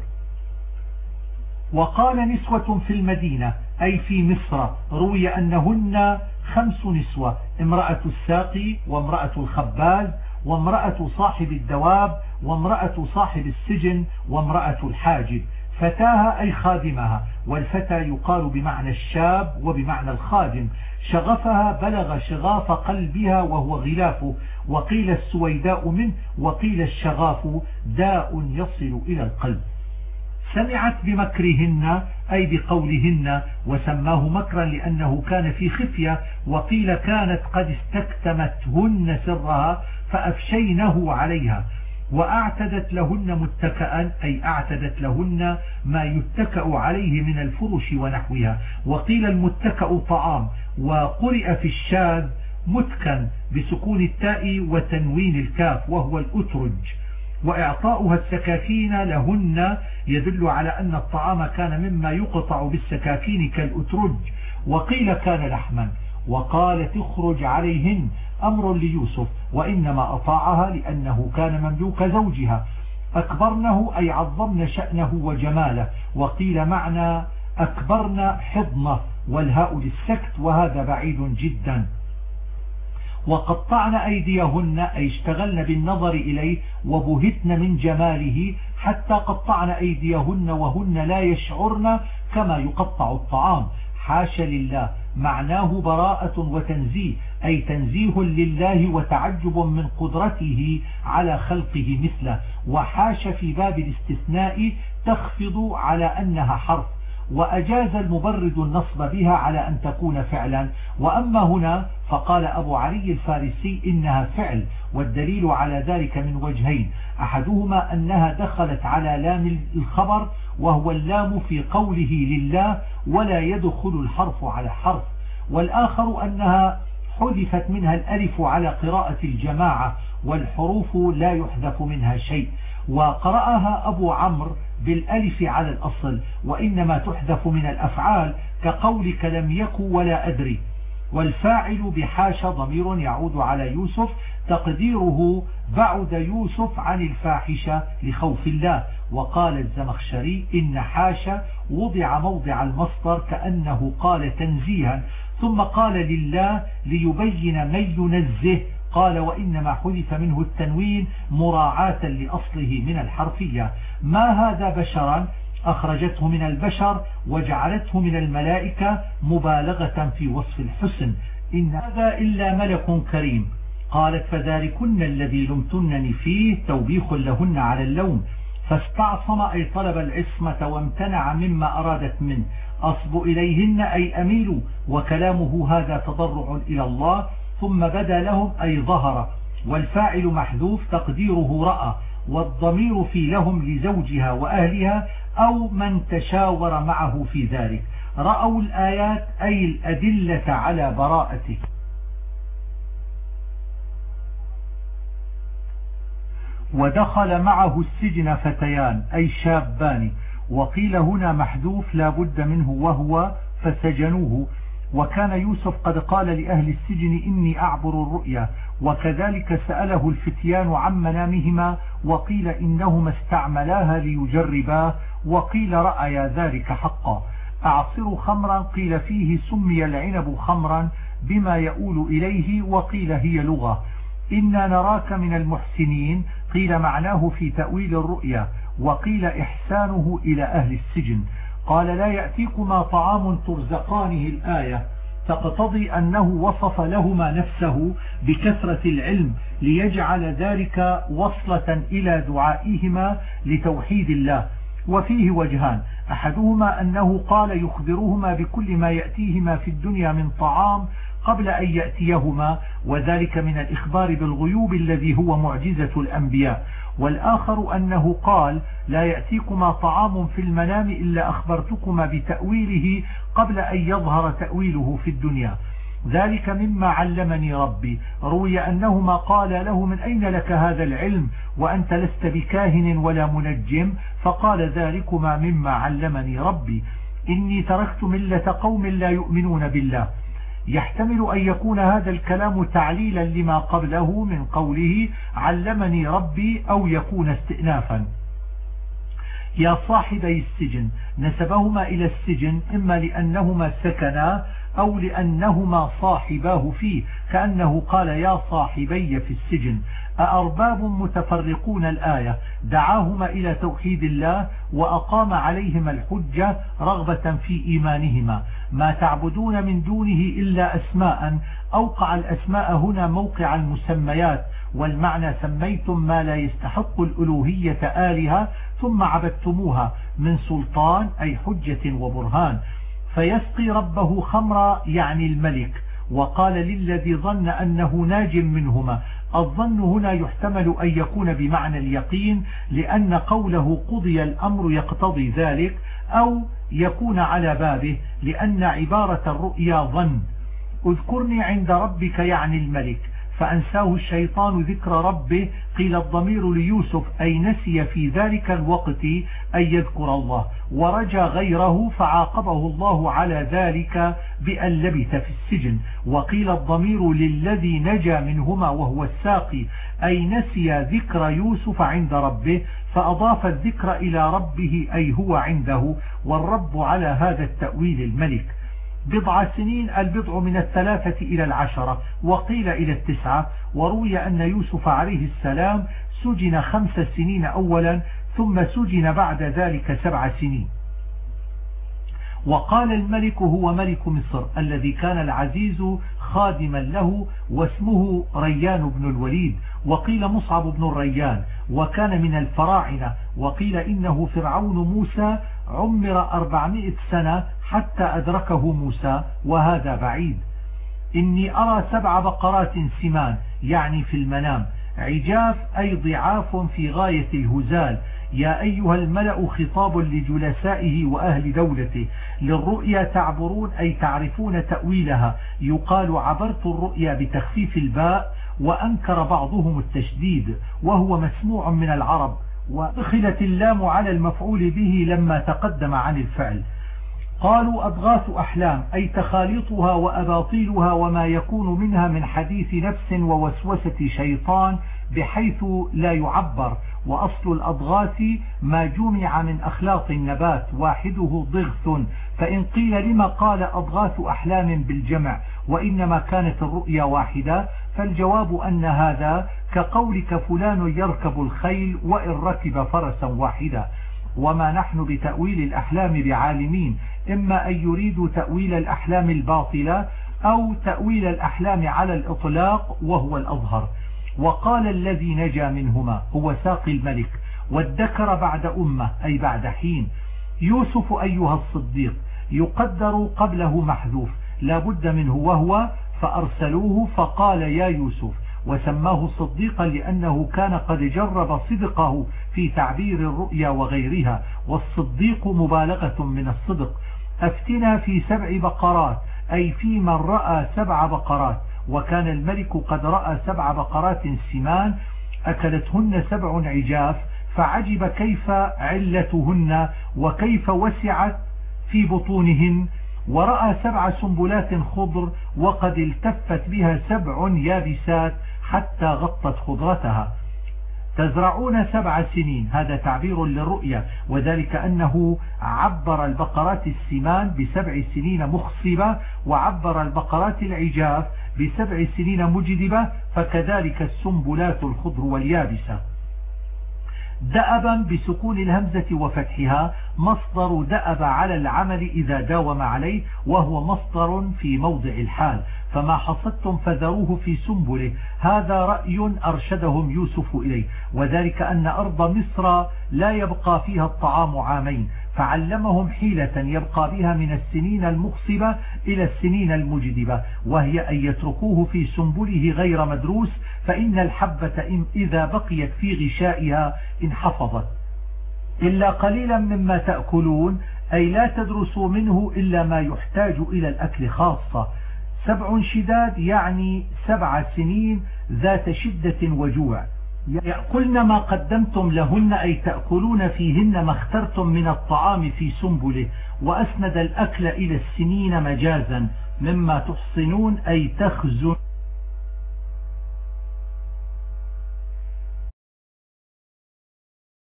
وقال نسوة في المدينة أي في مصر روي أنهن خمس نسوة امرأة الساقي وامرأة الخباز وامرأة صاحب الدواب وامرأة صاحب السجن وامرأة الحاجب. فتاها أي خادمها والفتى يقال بمعنى الشاب وبمعنى الخادم. شغفها بلغ شغاف قلبها وهو غلافه وقيل السويداء منه وقيل الشغاف داء يصل إلى القلب. سمعت بمكرهن أي بقولهن وسماه مكرا لأنه كان في خفية وقيل كانت قد استكتمتهن سرها فأفشينه عليها وأعتدت لهن متكئا أي أعتدت لهن ما يتكأ عليه من الفرش ونحوها وقيل المتكأ طعام وقرئ في الشاذ متكا بسكون التاء وتنوين الكاف وهو الأترج. وإعطاؤها السكاكين لهن يدل على أن الطعام كان مما يقطع بالسكاكين كالأترج. وقيل كان لحما وقالت اخرج عليهن أمر ليوسف وإنما أطاعها لأنه كان مملوك زوجها. أكبرنه أي عظمن شأنه وجماله. وقيل معنى أكبرن حضنه والهاء للسكت وهذا بعيد جدا. وقطعن أيديهن أي اشتغلن بالنظر إليه وبهتن من جماله حتى قطعن أيديهن وهن لا يشعرن كما يقطع الطعام. حاش لله. معناه براءة وتنزيه أي تنزيه لله وتعجب من قدرته على خلقه مثله. وحاش في باب الاستثناء تخفض على أنها حرف. وأجاز المبرد النصب بها على أن تكون فعلا. وأما هنا فقال أبو علي الفارسي إنها فعل والدليل على ذلك من وجهين. أحدهما أنها دخلت على لام الخبر وهو اللام في قوله لله ولا يدخل الحرف على حرف. والآخر أنها حذفت منها الألف على قراءة الجماعة والحروف لا يحذف منها شيء. وقرأها أبو عمرو بالألف على الأصل وإنما تحذف من الأفعال كقولك لم يكن ولا أدري. والفاعل بحاش ضمير يعود على يوسف تقديره بعد يوسف عن الفاحشة لخوف الله. وقال الزمخشري إن حاش وضع موضع المصدر كأنه قال تنزيها. ثم قال لله ليبين من ينزه قال وإنما حذف منه التنوين مراعاة لأصله من الحرفية. ما هذا بشرا؟ أخرجته من البشر وجعلته من الملائكة مبالغة في وصف الحسن. إن هذا إلا ملك كريم. قالت فذلكن الذي لمتنني فيه توبيخ لهن على اللوم. فاستعصم أي طلب العصمة وامتنع مما أرادت منه. أصب إليهن أي أميل وكلامه هذا تضرع إلى الله. ثم بدا لهم أي ظهر والفاعل محذوف تقديره رأى والضمير في لهم لزوجها وأهلها أو من تشاور معه في ذلك. رأوا الآيات أي الأدلة على براءته. ودخل معه السجن فتيان أي شابان. وقيل هنا محذوف لا بد منه وهو فسجنوه. وكان يوسف قد قال لأهل السجن إني أعبر الرؤيا وكذلك سأله الفتيان عن منامهما وقيل إنهما استعملاها ليجرباه وقيل رأيا ذلك حقا. أعصر خمرا قيل فيه سمي العنب خمرا بما يؤول إليه وقيل هي لغة. إنا نراك من المحسنين قيل معناه في تأويل الرؤيا وقيل إحسانه إلى أهل السجن. قال لا يأتيكما طعام ترزقانه الآية تقتضي أنه وصف لهما نفسه بكثرة العلم ليجعل ذلك وصلة إلى دعائهما لتوحيد الله. وفيه وجهان أحدهما أنه قال يخبرهما بكل ما يأتيهما في الدنيا من طعام قبل أن يأتيهما وذلك من الإخبار بالغيوب الذي هو معجزة الأنبياء. والآخر أنه قال لا يأتيكما طعام في المنام إلا أخبرتكما بتأويله قبل أن يظهر تأويله في الدنيا. ذلك مما علمني ربي. روي أنهما قال له من أين لك هذا العلم وأنت لست بكاهن ولا منجم؟ فقال ذلكما مما علمني ربي. إني تركت ملة قوم لا يؤمنون بالله. يحتمل أن يكون هذا الكلام تعليلا لما قبله من قوله علمني ربي أو يكون استئنافا. يا صاحبي السجن نسبهما إلى السجن إما لأنهما سكنا أو لأنهما صاحباه فيه كأنه قال يا صاحبي في السجن أأرباب متفرقون الآية دعاهما إلى توحيد الله وأقام عليهما الحجة رغبة في إيمانهما. ما تعبدون من دونه إلا أسماء. أوقع الأسماء هنا موقع المسميات والمعنى سميتم ما لا يستحق الألوهية آلهة ثم عبدتموها من سلطان أي حجة وبرهان. فيسقي ربه خمرا يعني الملك. وقال للذي ظن أنه ناج منهما الظن هنا يحتمل أن يكون بمعنى اليقين لأن قوله قضي الأمر يقتضي ذلك أو يكون على بابه لأن عبارة الرؤيا ظن. اذكرني عند ربك يعني الملك. فأنساه الشيطان ذكر ربه قيل الضمير ليوسف أي نسي في ذلك الوقت أن يذكر الله. ورجى غيره فعاقبه الله على ذلك بأن لبث في السجن. وقيل الضمير للذي نجا منهما وهو الساقي أي نسي ذكر يوسف عند ربه فأضاف الذكر إلى ربه أي هو عنده والرب على هذا التأويل الملك. بضع سنين البضع من الثلاثة إلى العشرة وقيل إلى التسعة. وروي أن يوسف عليه السلام سجن خمس سنين أولا ثم سجن بعد ذلك سبع سنين. وقال الملك هو ملك مصر الذي كان العزيز خادما له واسمه ريان بن الوليد وقيل مصعب بن الريان وكان من الفراعنة وقيل إنه فرعون موسى عمر أربعمائة سنة حتى أدركه موسى وهذا بعيد. إني أرى سبع بقرات سمان يعني في المنام عجاف أي ضعاف في غاية الهزال يا أيها الملأ خطاب لجلسائه وأهل دولته للرؤيا تعبرون أي تعرفون تأويلها. يقال عبرت الرؤيا بتخفيف الباء وأنكر بعضهم التشديد وهو مسموع من العرب ودخلت اللام على المفعول به لما تقدم عن الفعل. قالوا أضغاث أحلام أي تخاليطها وأباطيلها وما يكون منها من حديث نفس ووسوسة شيطان بحيث لا يعبر وأصل الأضغاث ما جمع من أخلاط النبات واحدة ضغث. فإن قيل لما قال أضغاث أحلام بالجمع وإنما كانت الرؤيا واحدة فالجواب أن هذا كقولك فلان يركب الخيل وإن ركب فرسا واحدا. وما نحن بتأويل الأحلام بعالمين إما أن يريدوا تأويل الأحلام الباطلة أو تأويل الأحلام على الإطلاق وهو الأظهر. وقال الذي نجا منهما هو ساقي الملك وادكر بعد أمة أي بعد حين. يوسف أيها الصديق يقدر قبله محذوف لا بد منه وهو فأرسلوه فقال يا يوسف وسماه صديقا لأنه كان قد جرب صدقه في تعبير الرؤيا وغيرها والصديق مبالغة من الصدق. أفتنا في سبع بقرات أي في من رأى سبع بقرات. وكان الملك قد رأى سبع بقرات سمان أكلتهن سبع عجاف فعجب كيف علتهن وكيف وسعت في بطونهن ورأى سبع سنبلات خضر وقد التفت بها سبع يابسات حتى غطت خضرتها. تزرعون سبع سنين. هذا تعبير للرؤية وذلك أنه عبر البقرات السمان بسبع سنين مخصبة وعبر البقرات العجاف بسبع سنين مجدبة فكذلك السنبلات الخضر واليابسة. دأبا بسكون الهمزة وفتحها مصدر دأب على العمل إذا داوم عليه وهو مصدر في موضع الحال. فما حصدتم فذروه في سنبله. هذا رأي أرشدهم يوسف إليه. وذلك أن أرض مصر لا يبقى فيها الطعام عامين. فعلمهم حيلة يبقى بها من السنين المخصبة إلى السنين المجدبة. وهي أن يتركوه في سنبله غير مدروس. فإن الحبة إذا بقيت في غشائها انحفظت إلا قليلا مما تأكلون أي لا تدرسوا منه إلا ما يحتاج إلى الأكل خاصة. سبع شداد يعني سبع سنين ذات شدة وجوع. يأكلن ما قدمتم لهن أي تأكلون فيهن ما اخترتم من الطعام في سنبله وأسند الأكل إلى السنين مجازا مما تحصنون أي تخزن.